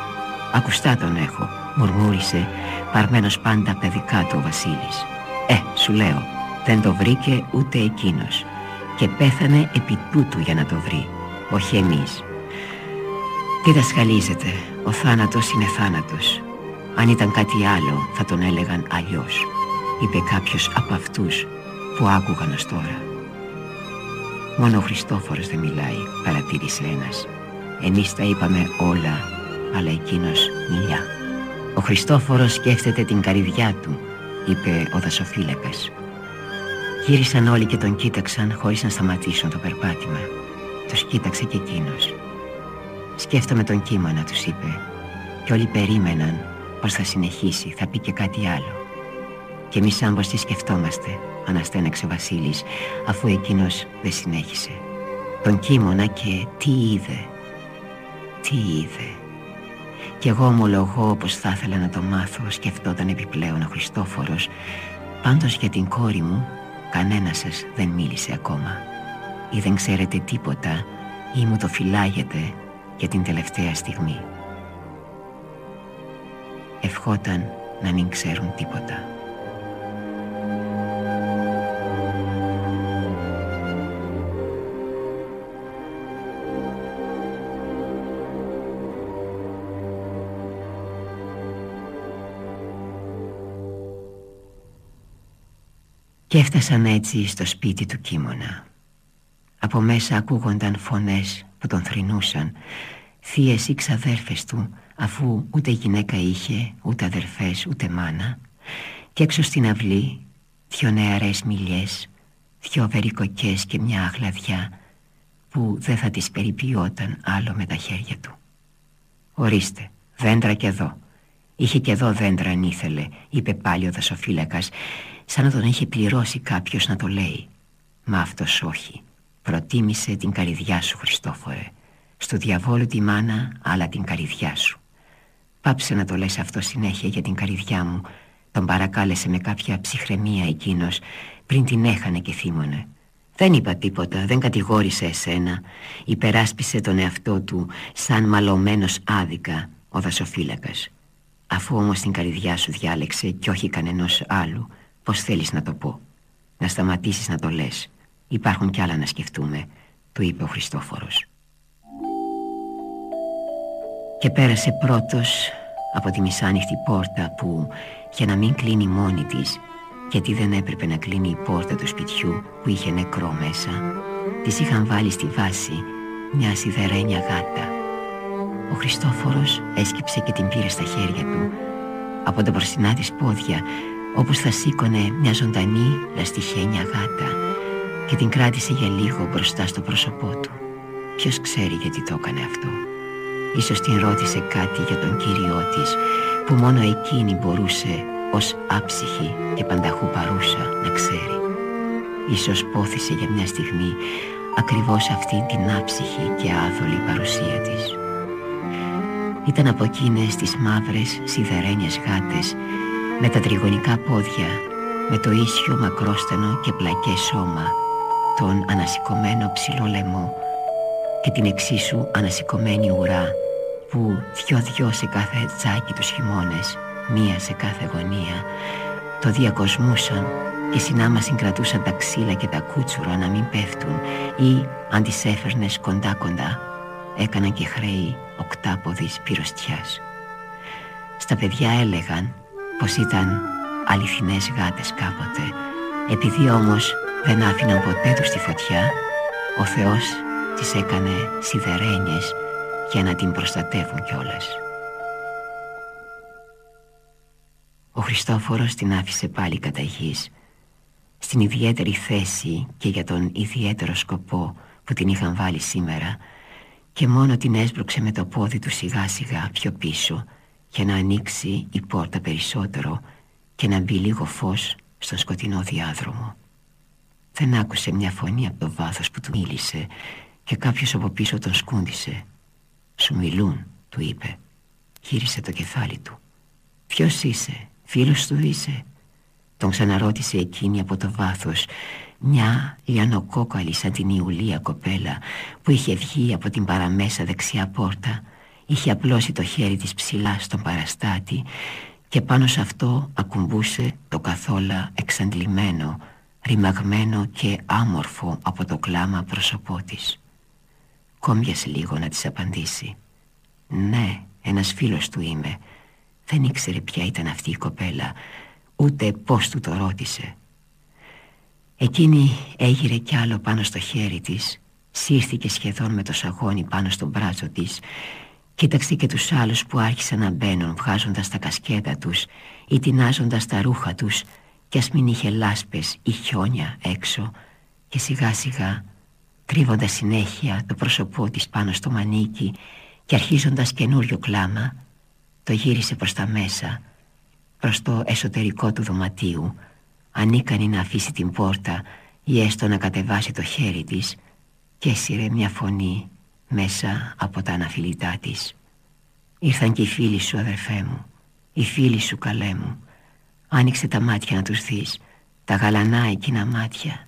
Ακουστά τον έχω, μουρμούρισε, παρμένος πάντα παιδικά του ο Βασίλης. Ε, σου λέω, δεν το βρήκε ούτε εκείνος και πέθανε επί τούτου για να το βρει, όχι εμείς. Τι δασκαλίζεται, ο θάνατος είναι θάνατος. Αν ήταν κάτι άλλο θα τον έλεγαν αλλιώς, είπε κάποιος από αυτούς που άκουγαν ως τώρα. Μόνο ο Χριστόφορος δεν μιλάει, παρατήρησε ένας. Εμείς τα είπαμε όλα αλλά εκείνος μιλιά. Ο Χριστόφορος σκέφτεται την καριδιά του, είπε ο δασοφύλακας. Γύρισαν όλοι και τον κοίταξαν χωρίς να σταματήσουν το περπάτημα. Τους κοίταξε και εκείνος. Σκέφτομαι τον κύμωνα, τους είπε. Και όλοι περίμεναν πως θα συνεχίσει, θα πει και κάτι άλλο. Και εμείς σαν πως τη σκεφτόμαστε Αναστέναξε ο Βασίλης Αφού εκείνος δεν συνέχισε Τον κίμωνα και τι είδε Τι είδε. Κι εγώ ομολογώ πως θα ήθελα να το μάθω Σκεφτόταν επιπλέον ο Χριστόφορος. Πάντως για την κόρη μου Κανένας σας δεν μίλησε ακόμα. Ή δεν ξέρετε τίποτα Ή μου το φυλάγετε για την τελευταία στιγμή. Ευχόταν να μην ξέρουν τίποτα Και έφτασαν έτσι στο σπίτι του Κίμωνα. Από μέσα ακούγονταν φωνές που τον θρυνούσαν. Θείες ή ξαδέρφες του Αφού ούτε γυναίκα είχε Ούτε αδερφές ούτε μάνα. Και έξω στην αυλή Δυο νεαρές μιλιές Δυο βερικοκές και μια αχλαδιά Που δεν θα τις περιποιόταν άλλο με τα χέρια του. Ορίστε δέντρα και εδώ Είχε και εδώ δέντρα αν ήθελε Είπε πάλι ο δασοφύλακας σαν να τον είχε πληρώσει κάποιος να το λέει. Μα αυτός όχι. Προτίμησε την καριδιά σου Χριστόφορε. Στο διαβόλου τη μάνα, αλλά την καριδιά σου. Πάψε να το λες αυτό συνέχεια για την καριδιά μου. Τον παρακάλεσε με κάποια ψυχραιμία εκείνος πριν την έχανε και θύμωνε. Δεν είπα τίποτα, δεν κατηγόρησε εσένα. Υπεράσπισε τον εαυτό του σαν μαλωμένος άδικα ο δασοφύλακας. Αφού όμως την καριδιά σου διάλεξε κι όχι κανενός άλλου Πώς θέλεις να το πω; Να σταματήσεις να το λες. Υπάρχουν κι άλλα να σκεφτούμε Του είπε ο Χριστόφορος. Και πέρασε πρώτος Από τη μισάνυχτη πόρτα που Για να μην κλείνει μόνη της Γιατί δεν έπρεπε να κλείνει η πόρτα του σπιτιού Που είχε νεκρό μέσα Της είχαν βάλει στη βάση Μια σιδερένια γάτα. Ο Χριστόφορος έσκυψε και την πήρε στα χέρια του. Από τα μπροστινά της πόδια όπως θα σήκωνε μια ζωντανή λαστιχένια γάτα και την κράτησε για λίγο μπροστά στο πρόσωπό του. Ποιος ξέρει γιατί το έκανε αυτό. Ίσως την ρώτησε κάτι για τον Κύριό της που μόνο εκείνη μπορούσε ως άψυχη και πανταχού παρούσα να ξέρει. Ίσως πόθησε για μια στιγμή ακριβώς αυτή την άψυχη και άθολη παρουσία της. Ήταν από εκείνες τις μαύρες σιδερένιες γάτες με τα τριγωνικά πόδια, με το ίσιο μακρόστενο και πλακέ σώμα, τον ανασηκωμένο ψηλό λαιμό και την εξίσου ανασηκωμένη ουρά που δυο-δυο σε κάθε τσάκι τους χειμώνες, μία σε κάθε γωνία, το διακοσμούσαν και συνάμα συγκρατούσαν τα ξύλα και τα κούτσουρα να μην πέφτουν ή αν τις έφερνες κοντά κοντά έκαναν και χρέη οκτάποδης πυροστιάς. Στα παιδιά έλεγαν πως ήταν αληθινές γάτες κάποτε. Επειδή όμως δεν άφηναν ποτέ τους τη φωτιά Ο Θεός τις έκανε σιδερένιες για να την προστατεύουν κιόλας. Ο Χριστόφορος την άφησε πάλι κατά γης Στην ιδιαίτερη θέση και για τον ιδιαίτερο σκοπό που την είχαν βάλει σήμερα Και μόνο την έσπρωξε με το πόδι του σιγά σιγά πιο πίσω για να ανοίξει η πόρτα περισσότερο και να μπει λίγο φως στον σκοτεινό διάδρομο. Δεν άκουσε μια φωνή από το βάθος που του μίλησε και κάποιος από πίσω τον σκούντισε. «Σου μιλούν», του είπε. Γύρισε το κεφάλι του. «Ποιος είσαι, φίλος του είσαι» Τον ξαναρώτησε εκείνη από το βάθος Μια λιανοκόκαλη σαν την Ιουλία κοπέλα Που είχε βγει από την παραμέσα δεξιά πόρτα Είχε απλώσει το χέρι της ψηλά στον παραστάτη και πάνω σε αυτό ακουμπούσε το καθόλα εξαντλημένο, ρημαγμένο και άμορφο από το κλάμα πρόσωπό της. Κόμιασε λίγο να της απαντήσει. «Ναι, ένας φίλος του είμαι». Δεν ήξερε ποια ήταν αυτή η κοπέλα, ούτε πώς του το ρώτησε. Εκείνη έγειρε κι άλλο πάνω στο χέρι της, σύρθηκε σχεδόν με το σαγόνι πάνω στο μπράτσο της Κοίταξε και τους άλλους που άρχισαν να μπαίνουν βγάζοντας τα κασκέτα τους ή τεινάζοντας τα ρούχα τους κι ας μην είχε λάσπες ή χιόνια έξω και σιγά σιγά κρύβοντας συνέχεια το πρόσωπό της πάνω στο μανίκι και αρχίζοντας καινούριο κλάμα το γύρισε προς τα μέσα προς το εσωτερικό του δωματίου ανίκανη να αφήσει την πόρτα ή έστω να κατεβάσει το χέρι της και έσυρε μια φωνή μέσα από τα αναφιλητά της. Ήρθαν και οι φίλοι σου αδερφέ μου Οι φίλοι σου καλέ μου. Άνοιξε τα μάτια να τους δεις Τα γαλανά εκείνα μάτια.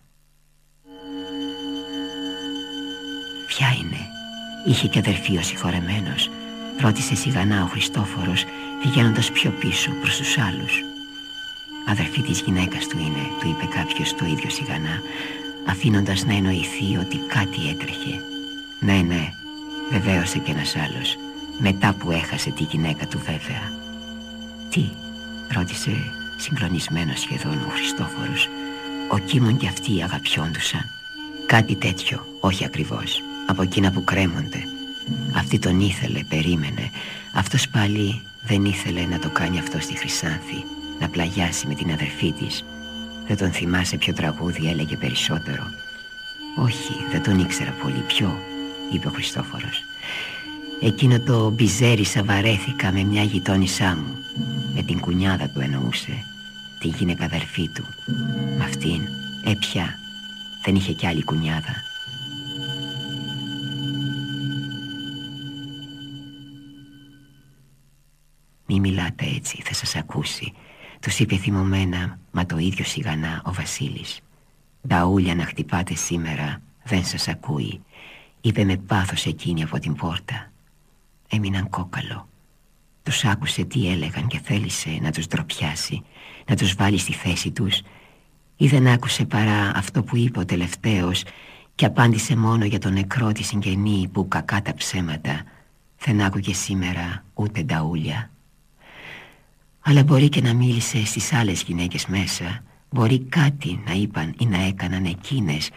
Ποια είναι; Είχε και αδερφή ο συγχωρεμένος Ρώτησε σιγανά ο Χριστόφορος Πηγαίνοντας πιο πίσω προς τους άλλους. Αδερφή της γυναίκας του είναι Του είπε κάποιος το ίδιο σιγανά Αφήνοντας να εννοηθεί ότι κάτι έτρεχε Ναι ναι Βεβαίωσε και ένας άλλος μετά που έχασε τη γυναίκα του βέβαια. Τι ρώτησε συγκλονισμένος σχεδόν ο Χριστόφορος. Ο Κίμων και αυτοί αγαπιόντουσαν. Κάτι τέτοιο, όχι ακριβώς. Από εκείνα που κρέμονται. Αυτή τον ήθελε, περίμενε. Αυτός πάλι δεν ήθελε να το κάνει αυτό στη Χρυσάνθη Να πλαγιάσει με την αδερφή της. Δεν τον θυμάσαι ποιο τραγούδι έλεγε περισσότερο. Όχι, δεν τον ήξερα πολύ. Ποιο, είπε ο Χριστόφορος. Εκείνο το μπιζέρισα βαρέθηκα με μια γειτόνισά μου. Με την κουνιάδα του εννοούσε. Τη γυναίκα αδερφή του. Αυτήν έπια Δεν είχε κι άλλη κουνιάδα Μη μιλάτε έτσι θα σας ακούσει Τους είπε θυμωμένα Μα το ίδιο σιγανά ο Βασίλης. Τα ούλια να χτυπάτε σήμερα Δεν σας ακούει Είπε με πάθος εκείνη από την πόρτα. Έμειναν κόκαλο. Τους άκουσε τι έλεγαν και θέλησε να τους ντροπιάσει Να τους βάλει στη θέση τους. Ή δεν άκουσε παρά αυτό που είπε ο τελευταίος Και απάντησε μόνο για τον νεκρό της συγγενή που κακά τα ψέματα Δεν άκουγε σήμερα ούτε ούλια Αλλά μπορεί και να μίλησε στις άλλες γυναίκες μέσα Μπορεί κάτι να είπαν ή να έκαναν εκείνες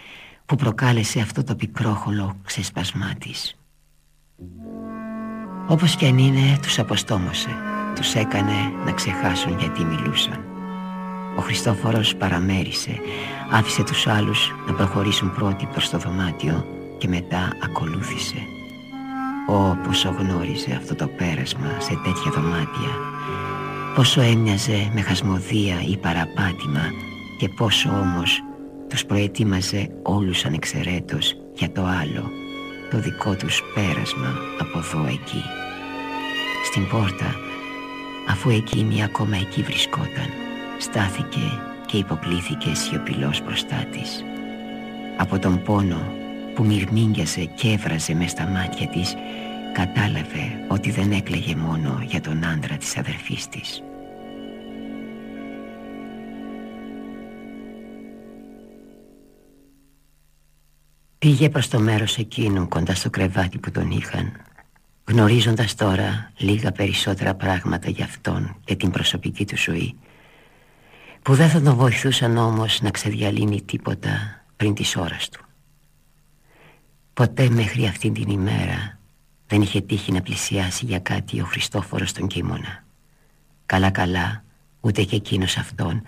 που προκάλεσε αυτό το πικρόχολο ξεσπασμά της. Όπως κι αν είναι τους αποστόμωσε. Τους έκανε να ξεχάσουν γιατί μιλούσαν. Ο Χριστόφορος παραμέρισε Άφησε τους άλλους να προχωρήσουν πρώτοι προς το δωμάτιο Και μετά ακολούθησε. Ω πόσο γνώριζε αυτό το πέρασμα σε τέτοια δωμάτια Πόσο έμοιαζε με χασμοδία ή παραπάτημα Και πόσο όμως τους προετοίμαζε όλους ανεξαιρέτως για το άλλο το δικό τους πέρασμα από εδώ εκεί. Στην πόρτα, αφού εκείνη ακόμα εκεί βρισκόταν, στάθηκε και υποκλήθηκε σιωπηλός μπροστά της. Από τον πόνο που μυρμήγκιασε και έβραζε μες στα μάτια της, κατάλαβε ότι δεν έκλαιγε μόνο για τον άντρα της αδερφής της. Πήγε προς το μέρος εκείνου κοντά στο κρεβάτι που τον είχαν Γνωρίζοντας τώρα λίγα περισσότερα πράγματα για αυτόν και την προσωπική του ζωή Που δεν θα τον βοηθούσαν όμως να ξεδιαλύνει τίποτα πριν της ώρας του. Ποτέ μέχρι αυτήν την ημέρα δεν είχε τύχει να πλησιάσει για κάτι ο Χριστόφορος τον Κίμωνα Καλά καλά ούτε και εκείνος αυτόν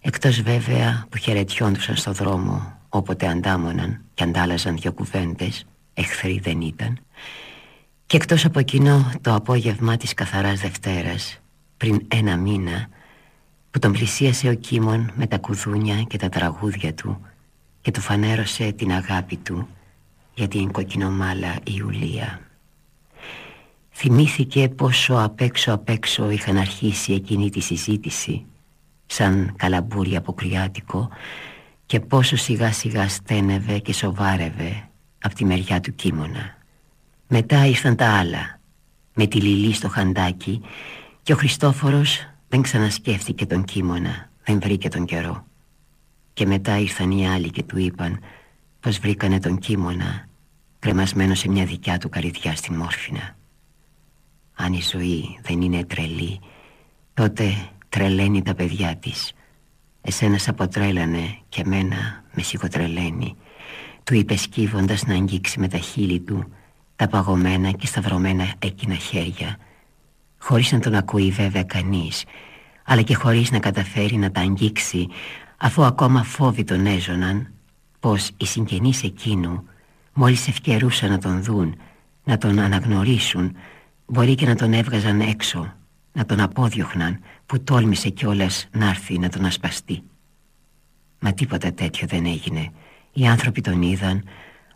Εκτός βέβαια που χαιρετιόντουσαν στο δρόμο όποτε αντάμωναν και αντάλλαζαν δυο κουβέντες εχθροί δεν ήταν και εκτός από εκείνο το απόγευμα της καθαράς Δευτέρας πριν ένα μήνα που τον πλησίασε ο Κίμων με τα κουδούνια και τα τραγούδια του και του φανέρωσε την αγάπη του για την κοκκινομάλα Ιουλία. Θυμήθηκε πόσο απ' έξω απ' έξω είχαν αρχίσει εκείνη τη συζήτηση σαν καλαμπούρι αποκριάτικο και πόσο σιγά σιγά στένευε και σοβάρευε από τη μεριά του κίμωνα. Μετά ήρθαν τα άλλα, με τη Λιλή στο χαντάκι και ο Χριστόφορος δεν ξανασκέφτηκε τον κίμωνα, δεν βρήκε τον καιρό. Και μετά ήρθαν οι άλλοι και του είπαν πως βρήκανε τον κίμωνα κρεμασμένο σε μια δικιά του καρδιά στη μόρφινα. Αν η ζωή δεν είναι τρελή, τότε τρελαίνει τα παιδιά της Εσένα σ' αποτρέλανε και μένα με σιγοτρελαίνει Του είπε σκύβοντας να αγγίξει με τα χείλη του Τα παγωμένα και σταυρωμένα έκεινα χέρια Χωρίς να τον ακούει βέβαια κανείς Αλλά και χωρίς να καταφέρει να τα αγγίξει Αφού ακόμα φόβοι τον έζωναν Πως οι συγγενείς εκείνου Μόλις ευκαιρούσαν να τον δουν Να τον αναγνωρίσουν Μπορεί και να τον έβγαζαν έξω να τον απόδιωχναν που τόλμησε κιόλας να έρθει να τον ασπαστεί. Μα τίποτα τέτοιο δεν έγινε. Οι άνθρωποι τον είδαν,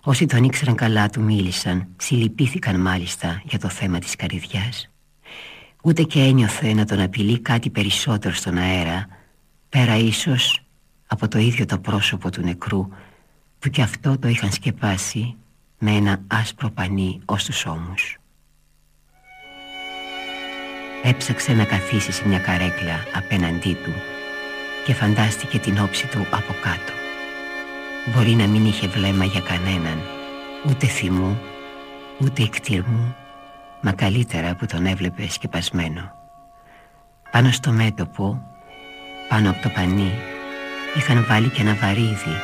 όσοι τον ήξεραν καλά του μίλησαν, συλληπήθηκαν μάλιστα για το θέμα της καρδιάς. Ούτε και ένιωθε να τον απειλεί κάτι περισσότερο στον αέρα, πέρα ίσως από το ίδιο το πρόσωπο του νεκρού, που κι αυτό το είχαν σκεπάσει με ένα άσπρο πανί ως τους ώμους. Έψαξε να καθίσει σε μια καρέκλα απέναντί του και φαντάστηκε την όψη του από κάτω. Μπορεί να μην είχε βλέμμα για κανέναν, ούτε θυμού, ούτε εκτιρμού, μα καλύτερα που τον έβλεπε σκεπασμένο. Πάνω στο μέτωπο, πάνω από το πανί, είχαν βάλει και ένα βαρύδι,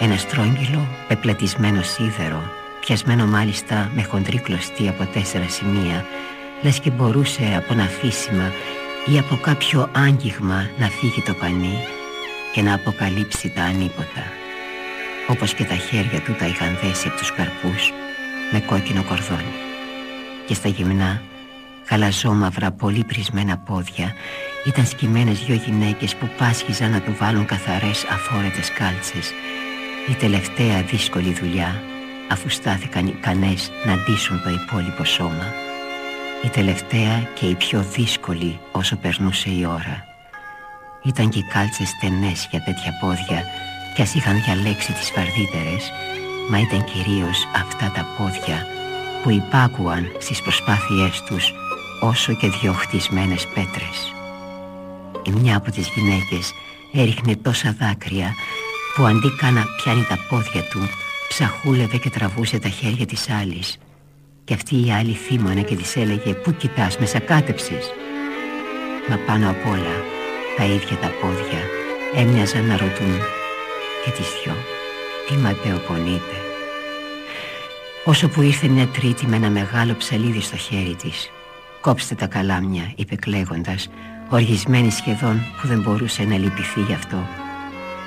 ένα στρόγγυλο πεπλατισμένο σίδερο, πιασμένο μάλιστα με χοντρή κλωστή από τέσσερα σημεία, λες και μπορούσε από ένα αφήσιμα ή από κάποιο άγγιγμα να φύγει το πανί και να αποκαλύψει τα ανίποτα όπως και τα χέρια του τα είχαν δέσει από τους καρπούς με κόκκινο κορδόνι. Και στα γυμνά χαλαζόμαυρα πολύ πρισμένα πόδια ήταν σκυμμένες δυο γυναίκες που πάσχιζαν να του βάλουν καθαρές αφόρετες κάλτσες. Η τελευταία δύσκολη δουλειά αφού στάθηκαν ικανές να ντύσουν το υπόλοιπο σώμα η τελευταία και η πιο δύσκολη όσο περνούσε η ώρα. Ήταν και οι κάλτσες στενές για τέτοια πόδια κι ας είχαν διαλέξει τις φαρδύτερες, μα ήταν κυρίως αυτά τα πόδια που υπάκουαν στις προσπάθειές τους όσο και δυο χτισμένες πέτρες. Η μια από τις γυναίκες έριχνε τόσα δάκρυα που αντί καν να πιάνει τα πόδια του ψαχούλευε και τραβούσε τα χέρια της άλλης και αυτή η άλλη θύμωνε και της έλεγε «Πού κοιτάς, με σακάτεψες» Μα πάνω απ' όλα τα ίδια τα πόδια έμοιαζαν να ρωτούν και τις δυο «Τι ματαιοπονείτε» Όσο που ήρθε μια τρίτη με ένα μεγάλο ψαλίδι στο χέρι της «Κόψτε τα καλάμια» είπε κλαίγοντας οργισμένη σχεδόν που δεν μπορούσε να λυπηθεί γι' αυτό.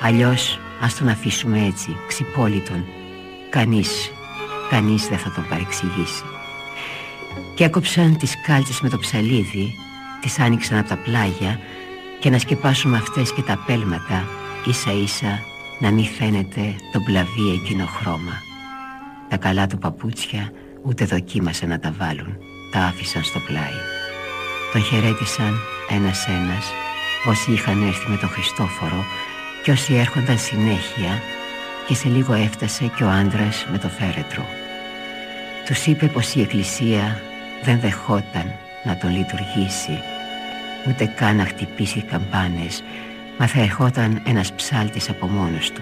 Αλλιώς ας τον αφήσουμε έτσι, ξυπόλυτον. Κανείς Κανείς δεν θα τον παρεξηγήσει Και έκοψαν τις κάλτσες με το ψαλίδι Τις άνοιξαν από τα πλάγια Και να σκεπάσουμε αυτές και τα πέλματα Ίσα ίσα να μην φαίνεται το πλαβί εκείνο χρώμα Τα καλά του παπούτσια ούτε δοκίμασαν να τα βάλουν Τα άφησαν στο πλάι Τον χαιρέτησαν ένας ένας Όσοι είχαν έρθει με τον Χριστόφορο Και όσοι έρχονταν συνέχεια και σε λίγο έφτασε και ο άντρας με το φέρετρο. Τους είπε πως η εκκλησία δεν δεχόταν να τον λειτουργήσει ούτε καν να χτυπήσει καμπάνες μα θα ερχόταν ένας ψάλτης από μόνος του.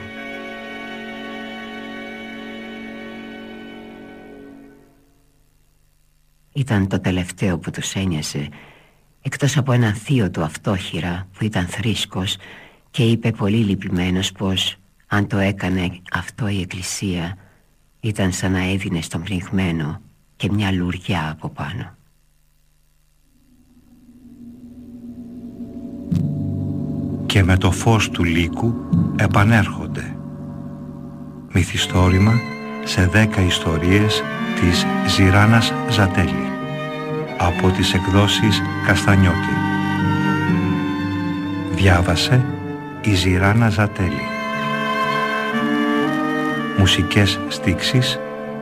Ήταν το τελευταίο που τους ένοιασε εκτός από έναν θείο του αυτόχειρα που ήταν θρήσκος και είπε πολύ λυπημένος πως αν το έκανε αυτό η εκκλησία ήταν σαν να έδινε στον πνιγμένο και μια λουριά από πάνω. Και με το φως του λύκου επανέρχονται. Μυθιστόρημα σε δέκα ιστορίες της Ζηράνας Ζατέλη από τις εκδόσεις Καστανιώτη. Διάβασε η Ζηράνα Ζατέλη. Μουσικές στίξεις